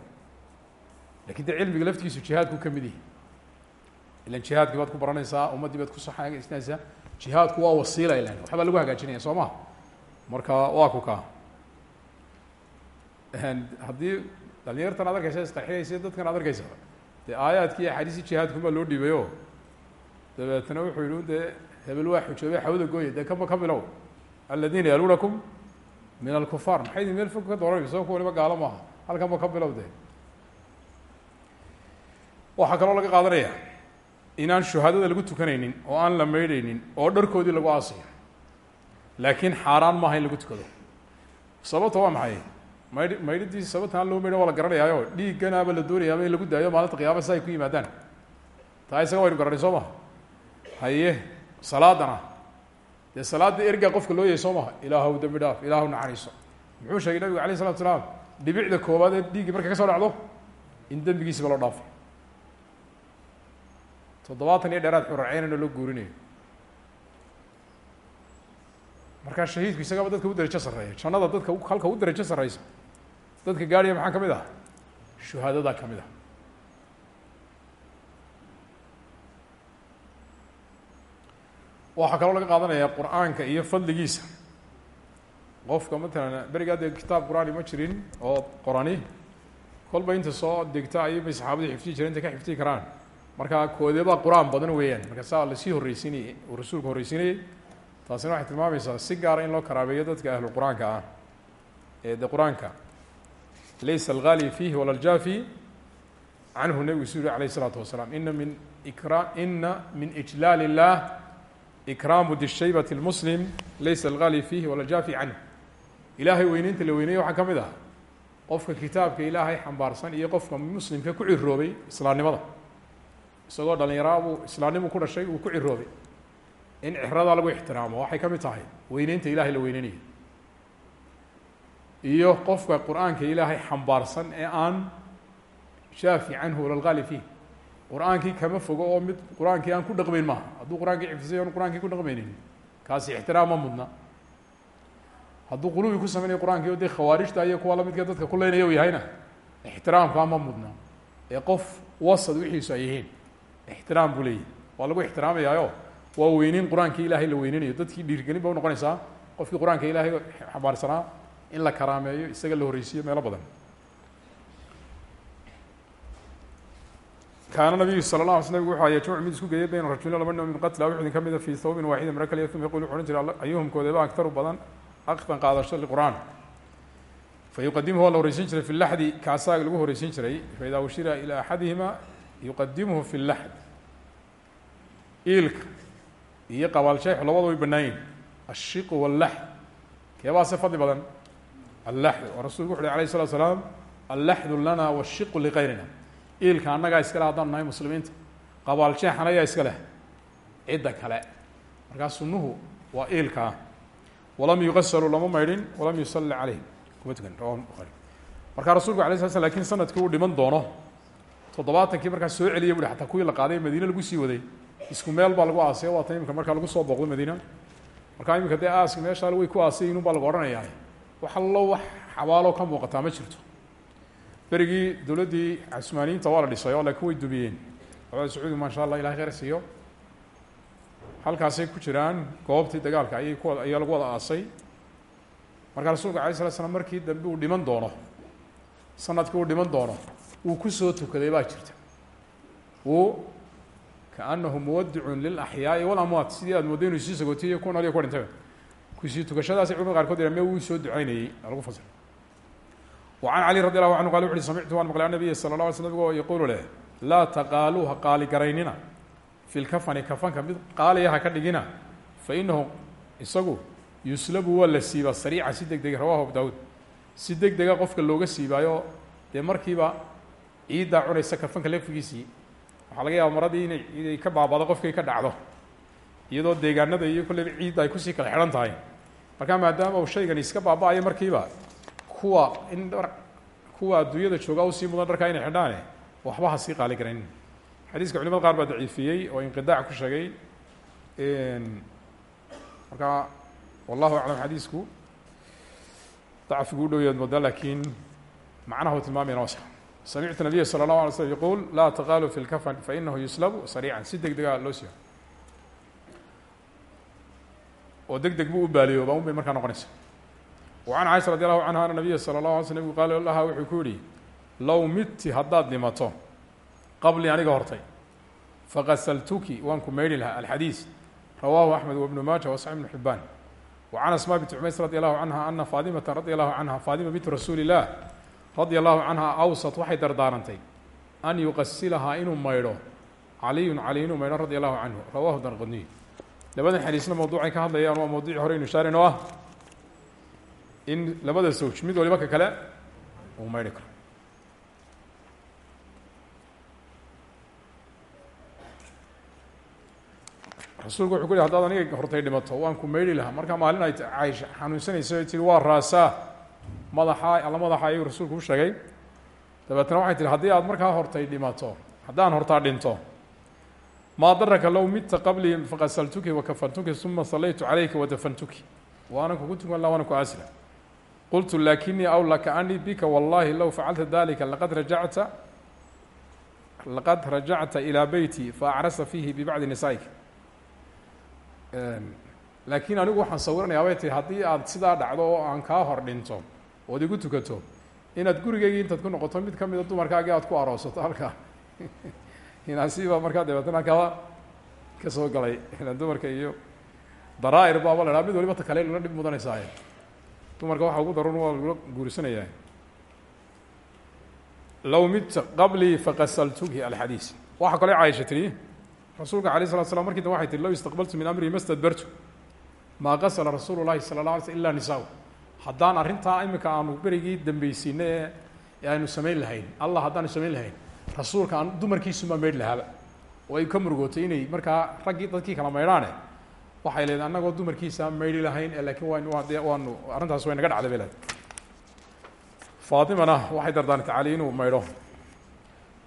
Lakin de cilmiga laftigiisu jihaadku ka mid yahay. Ilan baad ku baranaysaa ummaddii baad ku saxaysanaysaa jihaadku waa wasiila ilan waxbaa lagu hagaajinaya soo ma? Marka waa ku kaa. Haddii dhalinyartan ad arkaysa isqarxinaysa dadkan ad arkaysa dee aayaadkii iyo axaadiistii jihaadkun baa loo dhiibay o dabeetna wuxuu yihi dee hebel waa xujoobay xawda gooya dee kama ka bilow aladiina yaluunakum min alkufaar maxay idin meel fog ka dooranaysa soo kuwaniba gaalo maaha halkanba ka bilow dee waxaa kaloo laga qaadanaya inaan shuhaadada lagu tukanaynin oo aan la maydhaynin oo dharkoodii lagu aasiyo laakiin xaaraan maaha in lagu tukado sababta waa maxay maydh maydhidii sababta aan loo maydhan waa la garanayaayo dhiigganaaba la doonayaaba in lagu daayo maalinta qiyaama si ay ku yimaadaan taa isaga waynu garanay soo maha haye salaadana dee salaadda ergaa qofka loo yahay soo maha ilaahow dambi dhaaf ilaahow naxariiso. Muxuu sheegay nabigu alayh isalatu salaam dhibicda koowaad ee dhiiggii markay ka soo dhacdo in dembigiisiba loo dhaafay toddobaatan iyo dheeraad xurarceynana loo guurinayo. Markaa shahiidku isagaaba dadka u darajo sarreeya. Jannada dadka halka u darajo sarreysa dadka gaadhaya maxaa ka mid ah? Shuhaadadaa ka mid ah waxaa kaloo laga qaadanaya qur'aanka iyo fadligiisa. Qofka matalan berigaa dee kitaab qur'aani ma jirin oo qorani kolba inta soo degta ayay saxaabadii xifdiyi jireen intay ka xifdiyi karaan. Markaa koodebaa qur'aan badan weeyaan. Marka saa la sii horreysiinayay uu rasuulku horreysiinayay taasina waxay tilmaamaysaa si gaara in loo karaabeeyo dadka ahlu qur'aanka ah ee de qur'aanka. Laysa algaali fiihi wala ljaafi canhu nebigu su yuri alayh isalaatu wasalaam ina min ikra ina min ijlaal ikraamu dishaybati lmuslim laysa algaali fiihi wala ljaafi canhu ilaahay weyneynta la weyneeye waxaa ka ah qofka kitaabka ilaahay xambaarsan iyo qofka muslimka ku ciroobay islaamnimada isagoo dhallinyara buu islaamnimu ku dhashay uu ku ciroobay in ciradaa lagu ixtiraamo waxay ka mid tahay weyneynta ilahay la weyneynayo iyo qofka qur'aanka ilaahay xambaarsan ee aan shaafi canhu walalgaali fiih qur'aankii kama fogo oo mid qur'aankii aan ku dhaqmayn maaha. Hadduu qur'aankii xifdisay oon ku dhaqmaynin kaasi ixtiraam mudna. Hadduu qulubi ku sameynayo qur'aankii o dee khawaarijta iyo kuwa lamidka dadka ku leynaya yahayna ixtiraamkaa ma mudna. Ee qof wasad wixiisu ay yihiin ixtiraam buu leeyahy waa lagu ixtiraamayaayo waa weyneyn qur'aankii la weyneynayo dadkii dhiirgelin ba unoqonaysaa qofkii qur'aanka ilaahay xambaarsanaa in la karaameeyo isaga la horreysiiyo meelo badan kaana nabiyu sala la ala sl nabgu wuxu a yajmacu mid isku geeyay bayna rajulin laba nin min qatla uxudin ka mida fii thawbin waaxidin mara kaliya uma yaqul wuxu ohan jiray ayuhum koodeba aktaru badan akdan qaadasho liqur'aan fa yuqadimuhu waa la horreysin jiray fi laxdi kaasaa lagu horreysin jiray faida ushira ilaa axadihima yuqadimuhu fi laxd iilka iyo qabaalsheexu labada way bannaan yihiin ashiqu wallaxd keebaase fadli badan allaxdu oo rasulku wuxu uhi alayh الsalatu salaam allaxdu lana washiqu liqayrina iilka annagaa iska leh haddaan nahay muslimiinta. Qabaaljeexan ayaa iska leh. Cidda kale. Markaa sunuhu waa iilkaa walam yugasalu lama maydhin walam yusalli caleyh kuma tukan. Rawahu buhaari markaa rasulku alay sla sl laakiin sannadkii uu dhiman doono. Toddobaatankii markaa soo celiya bu ataa kuwii la qaaday madiine lagu sii waday. Isku meel baa lagu aasay waata imika markaa lagu soo booqdo madiina. Markaa imika dee aaska meeshaa way ku aasay inun baa lagu odhanayaa. Wax wax xabaalo ka muuqataa ma jirto berigii dowladdii cusmaaniyiinta waa la dhisay oo laakiin way dumiyeen labada sacuudi maasha allah ilahay khayr siiyo. Halkaasay ku jiraan goobtii dagaalka ayay ku ayaa lagu wada aasay. Markaa rasuulka alay slat slam markii dambe uu dhiman doono sannadkii uu dhiman doono uu ku soo tukaday baa jirta. Uu kaanahu muwadicun lilaxyaai walamwaat. Sidii aad mooddo inuu sii sagootiyo ku nool iyo ku dhintayba ku sii tukashadaasay culamada qaarkood yihah me wuu soo ducaynayey? Lagu fasira can cali radi allahu canhu qala wuxu uhi samictu waan maqlay nabiya sala la alay sl nabigoo yaquulu leh laa taqaaluu ha qaaligaraynina fi lkafani kafanka mid qaaliya ha ka dhigina. Inahu isagu yuslabu waa la siibaa sariica si deg dega rawahu abu daawuud si deg dega qofka looga siibaayo dee markiiba ciiddaa cunaysa kafanka laftigiisii waxaa laga yaaba maradii inay inay ka baabado qofkay ka dhacdo. Iyadoo deegaanada iyo kolleyba ciidda ay ku sii kala xidhan tahay. Markaa maadaama uu shaygani iska baaba-ayo markiiba kuwa in dhar kuwa adduunyada joogaa u sii mudan dharkaa inay xidhaane waxba ha sii qaali garayn xadiiska culimada qaar baa daciifiyey oo inqidaac ku sheegay markaa wallahu aclam xadiisku dacfigu u dhow yaad moodaa lakiin macnahu tilmaamayana waa sax samictu nabiya salى اllahu alay slm yaquul laa taqaaluu fi lkafan fainahu yuslabu sariican. Si deg dega siiyo. Oo deg buu u baaliyooba un bay markaa noqonaysa can caaisha radi allahu canha ana nabiya salى اlahu alay sl nebigu qaala laha wuxuu ku yihi low midti haddaad dhimato qablii aniga hortay faqasaltuki waan ku maydhi lahaa alxadiis rawaahu maaja wasax ibnu xibaan wa can asmaa binti cumays radi allahu canha ana faadimata radi allahu canha faadima bintu rasuuli illah radia allahu canha awsat waxay dardaarantay an yuqasilahaa inuu maydho caliyun cali inuu maydho radi allahu canhu rawahu darqaniy labadan xadiisna mawduucay ka hadlayaan waa mawduucii hore oo ah in labada sawj mid waliba ka kale uu maydhi karo rasuulku wuxuu ku yihi hadaad aniga hortay dhimato waan ku maydhi lahaa markaa maalin ay caysha xanuunsanaysa tii waa raasaa madaxa alla madaxa rasuulku u sheegay dabeetna waxay tihi haddii aad markaa hortay dhimato haddaan hortaa dhinto maa daraka low midta qablii faqasaltuki wakafantuki uma salaytu calayka wadafantuki waanan kugu tukan la waanan ku aasila qultu lakinii aw lakaanii bika wallahi low facalta dalika laqad rajacta laqad rajacta ilaa beyti faacrasa fiihi bibacdi nisaa'ik laakiin anigu waxaan sawiranayaa bay tii haddii aad sidaa dhacdo oo aan kaa hor dhinto ood igu tukato inaad gurigeygii intaad ku noqoto mid kamida dumarkaagii aad ku aroosato halkaa inaasiibaa markaa dabeetna halkaa ka soo galay dumarka iyo daraa-ir baaba la dhaha mid waliba ta kale lula dhib mudanaysaay dumarka waxa ugu daran waa lagula guursanayaa low midta qablii faqasaltuki alxadiis waxaa kaloo caaisha tihi rasuulka alay slat slam markii da waxay tihi low istaqbaltu min amrii ma stadbartu maa qasala rasuulu llahi sala la alay slm ila nisaa haddaan arrintaa imika aanu berigii dambeysiina ee aynu samayn lahayn allah haddaanu samayn lahayn rasuulka aan dumarkiisumaa maydh lahaaba. Oo ka murugootay inay markaa raggii dadkii kala maydhaane waxay leedahay annagoo dumarkiisa maydhi lahayn laakiin waan waa de waanu arrintaas way naga dhacday bay leedahay faatimana waxay dardaarantay cali inuu maydho.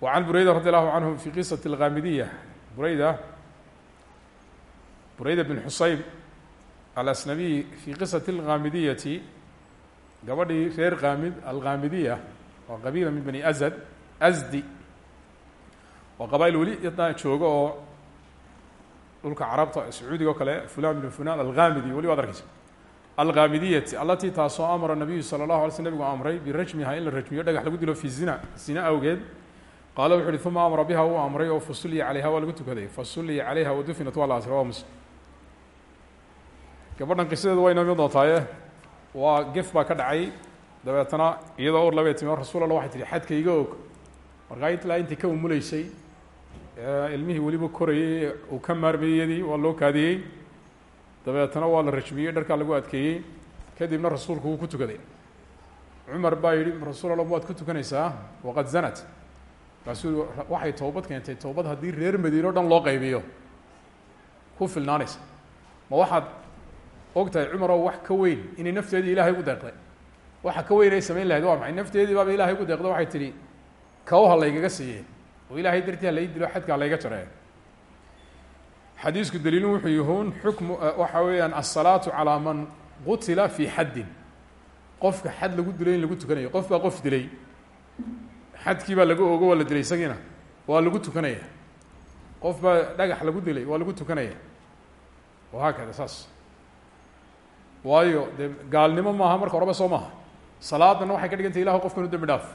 Wa can bureyda radi allahu canhu fi qisati alghaamidiya bureyda bureyda bin xusayb alasnabiy fi qisati alghaamidiyati gabadhii reer kaamid alghaamidiya waa qabiila min bani azad asdi waa qabail weli yadna jooga oo dhulka carabta sacuudiga o kale fulan bin fulan alghamidi weli waad arkeysa alghaamidiyati allatii taasoo amara nabiyu sala allahu alay sl nebigu amray birajmiha in la rajmiyo dhagax lagu dilo fi zina zina awgeed. Qaala wuxu uhi uma amara biha uu amray oo fasulliya calayha waa lagu tukaday. Fasulliya calayha wadufinat waa la asray waa muslim. Gabadhan qisadeedu waa inoo iman doontaaye waa gef baa ka dhacay dabeetana iyadoo ur labay timi rasul alla waxay tihi xadka iga og markaa ilaa intii ka umuleysay ilmihii weliba korayey uu ka maarmayeyadii waa loo kaadiyey dabeetana waa la rajmiyey dharkaa lagu adkeeyey. Kadibna rasuulku wuu ku tukaday. Cumar baa yidhi rasuul alla waad ku tukanaysaa? Waqad zanat. Markaasuu waxay toobad keentay toobad haddii reer madiine o dhan loo qaybiyo. Ku filnaanaysa. Ma waxaad og tahay cumaroo wax ka weyn inay nafteedii ilahay ugu deeqday. Waxa ka weyn ay samayn lahayd waa maxay? Nafteedii baaba ilahay ugu deeqday waxay tihi kawha laygaga siiyeen oo ilaahay dartii lai dilo xadkaa layga jaree xadiisku daliilun wuxuu yihuun xukmu waxa weeyaan asalaatu calaa man qutila fii xaddin. Qofka xad lagu dilay in lagu tukanayo. Qof baa qof dilay. Xadkii baa laga ogo waa la dilay isagiina. Waa lagu tukanaya. Qof baa dhagax lagu dilay waa lagu tukanaya. Wahaakada saas. Waayo dee gaalnimo maaha marka horeba soo maaha. Salaadana waxay ka dhigantay ilahu qofkan u dembi dhaaf.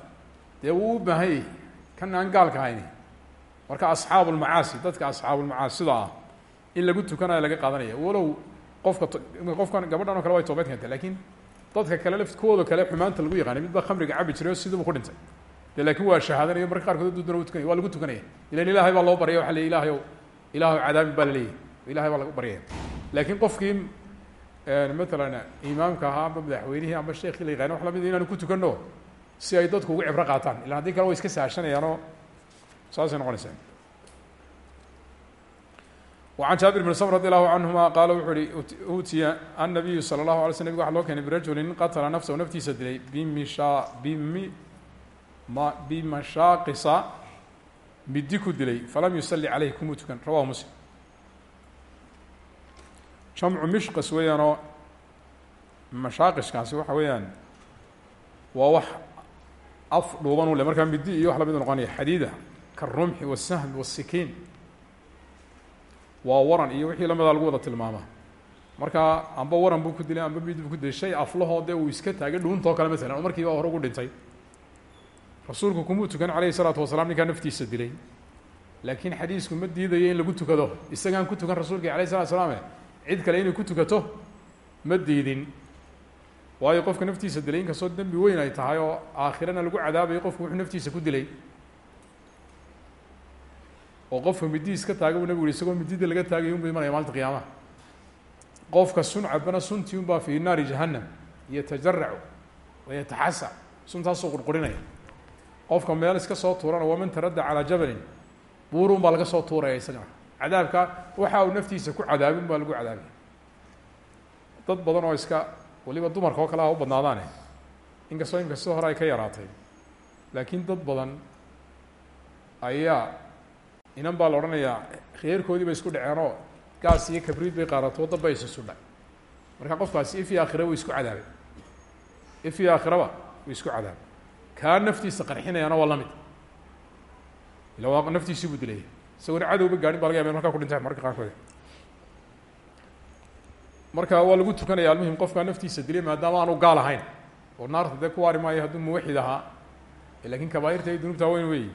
Dee wuu u baahan yahy kan aan gaalka hayni marka asxaabu lmacaasi dadka asxaabulmacaasida ah in lagu tukanayo laga qaadanaya. Walow qofka qofkan gabadhan kale way toobad keentay laakiin dadka kale lafti kuwooda kale xumaanta lagu yaqaanay mid khamriga cabi jiray oo ku dhintay. De laakiin waa shahaadanayo marka qaarkood aduu dana u tukanaya waa lagu tukanaya. Ilan ilahay baa loo baryaya waa la ilahay o ilahay cadaabin baa baa lagu baryaya laakiin qofkii matalan imaamka ahaa amba madaxweynihii amba sheekii la yaqaana wax la mid inaanu ku tukano si ay dadku ugu cibro qaataan ila haddii kale way iska saashanayaanoo saasay noqonaysaa وعن jaaبir بن سمر رضي الله عنهma qala wuxuu uhi utiya النabiyu slى الlaه عlay sl nbg waxa loo keenay birajuli qatla nafسه naftiisa dilay bmisha bimi ma bimashaaqisa midi ku dilay falam yusali عaleyh kumuu tukan rawahu muslim jamcu mishqas weeyaanoo mashaaqishkaasi waxa weeyaan waa wax af dhuuban u le markaa midi iyo wax la mid noqonaya xadiida karumxi wasahmi wasikiin waa waran iyo wixii lamida lagu wada tilmaama. Markaa amba waran buu ku dilay amba mid buu ku dilay shay aflahoo dee uu iska taagay dhuuntoo kale masalan oo markiiba hore ugu dhintay. Rasuulku kumuu tukan calayhi salaatu wasalaam ninkaa naftiisa dilay. Laakiin xadiisku ma diidayo in lagu tukado. Isagaan ku tukan rasuulka alayh salatu slaame cid kale inay ku tukato ma diidin waayo qofka naftiisa dilay inkastoo dembi weyn ay tahay oo aakhirana lagu cadaabayo qofku wuxuu naftiisa ku dilay. Oo qofka midi iska taaga buu nabigu yihi isagoo midida laga taagay unbu imanaya maalinta qiyaamaha. Qofka sun cabana suntii unbaa fi naari jahannam yatajaracu wayataxasa suntaasoo qurqurinaya. Qofka meel iska soo tuurana waman taradda calaa jabalin buurun baa laga soo tuuraya isagana cadaabka waxa uu naftiisa ku cadaabin baa lagu cadaabaya dad badan oo iska waliba dumarka oo kale ha u badnaadaane. Inkastoo sida hore ay ka yaraatay. Laakiin dad badan ayaa inan baa la odhanayaa kheerkoodii bay isku dhaceenoo gaas iyo kabriid bay qaadato dab bay isu sudhay. Marka qofkaasi if iyo aakhira wuu isku cadaabay. If iyo aakhiraba wuu isku cadaabay. Kaa naftiisa qarxinayana waa la mid. Ila waa naftiisii buu dilaya isagoona cadowba gaadhin ba laga yaba markaa ku dhintay marka qaarkood marka waa lagu tukanaya almuhim qofkaa naftiisa dilay maadaama aanu gaal ahayn. Oo naarta dee ku waari maayo hadduu muwaxid ahaa. Lakin kabaairta iyo dunuubta weyn weyi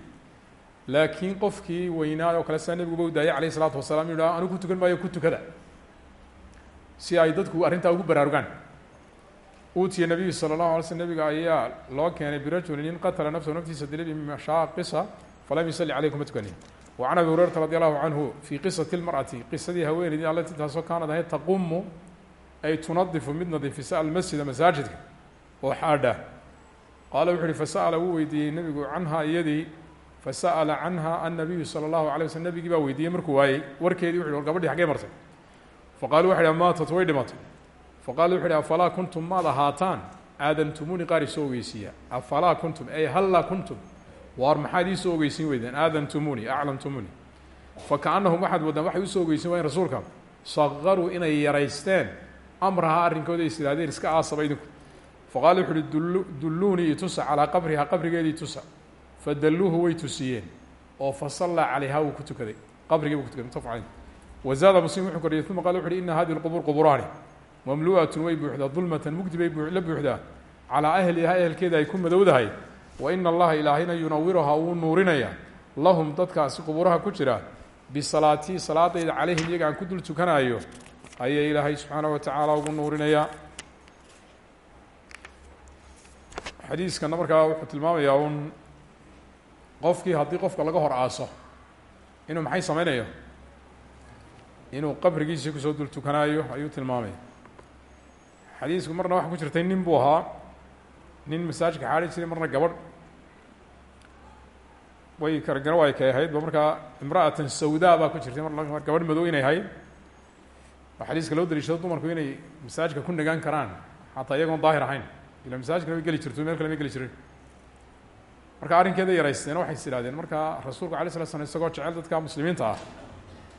laakiin qofkii weynaa oo kale sidaa nebiguba u daayay alayh isalaatu wasalaam inu ha anigu ku tukan maayo ku tukada. Si ay dadku arrintaa ugu baraarugaan. Uutiya nabiyu sala allahu alay slm nabiga ayaa loo keenay birajulin in qatala nafsahu naftiisa dilay bimashaaqisa falam yusalli caleyh kuma tukanin can abi hurayrata radi allahu canhu fii qisati lmar'ati qisadii haweeneydii allati taasoo kaanad ahayd taqumu ay tunadifu mid nadiifisa almasjida masaajidka oo xaadha. Qaala wuxu uhi fasa'ala wuu weydiiyey nebigu canha iyadii fasa'ala canha annabiyu sala allahu alay waslm nebigii baa weydiiyey markuu waayey warkeedii wuxu war gabadhii xaggey martay. Faqalu waxay ha maatat way dhimatay. Faqala wuxu uhi afalaa kuntum maad ahaataan aadantumuni qaar isoo ogeysiiya afalaa kuntum ay hallaa kuntum waar maxaad iisoo ogeysin weydeen aadantumuni aclamtumuni fakaannahum waxaad waddaan waxay u soo ogeysin waayeen rasuulka saqaruu inay yaraysteen. Amraha arrinkooda is idhahdeen iska aasaba idinku. Faqala wuxu uhi dul dulluunii itusa calaa qabriha qabrigeedii tusa. Fadalluuhu way tusiyeen oo fasallaa calayha wuu ku tukaday. Qabrigii buu kutukaday mutafaq caleyh wazaada muslim wuxuu koriyey uma qala wuxu uhi ina hadihi lqubuur quburaani mamlu'atun way buuxdaa dulmatan mugdi bay la buuxdaa. Calaa ahliha ehelkeeda ay ku madowdahay wa ina allaha ilaahayna yunawiruhaa wuu nuurinayaa lahum dadkaasi qubuuraha ku jira. Bisalaatii salaadayda calayhim iyaga aan ku dul tukanaayo ayay ilaahay subxaanaه wa tacaala ugu nuurinayaa xadiiskana markaa wuxuu tilmaamayaa un qofkii haddii qofka laga hor aaso inuu maxay sameynayo inuu qabrigiisii ku soo dul tukanaayo ayuu tilmaamaya. Xadiisku marna waxaa ku jirtay nin buu ahaa. Nin masaajidka xaari jiray marna gabadh way kargaro ay kay ahayd. Ba markaa imra'atan sawdaa baa ku jirtay. Mar gabadh madow inay ahayd. Oo xadiiska loo daliishado dumarku inay masaajidka ku nagaan karaan xataa iyagoon daahir ahayn. Ila masaajidkana way geli jirto meel kale may geli jirin. Marka arrinkeeda yaraysteena waxay is idhahdeen markaa rasuulku alay slat slam isagoo jecel dadka muslimiinta ah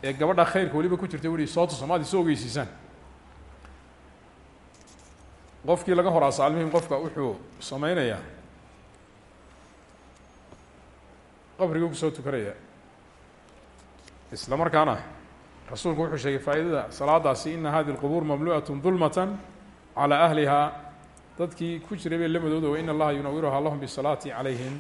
ee gabadha khayrka weliba ku jirtay weli soo tusa maad ogeysiisaan. Qofkii laga hor aasa almuhim qofka wuxuu sameynayaa qabrigii kusoo tukanaya isla markaana rasuulku wuxuu sheegay faa'iidada salaadaasi ina hadihi اlqubuur mamlu'aة dulmata calى ahliha dadkii ku jiray bay la madowda wa in allaha yunawiruhaa lahum bisalaati calayhim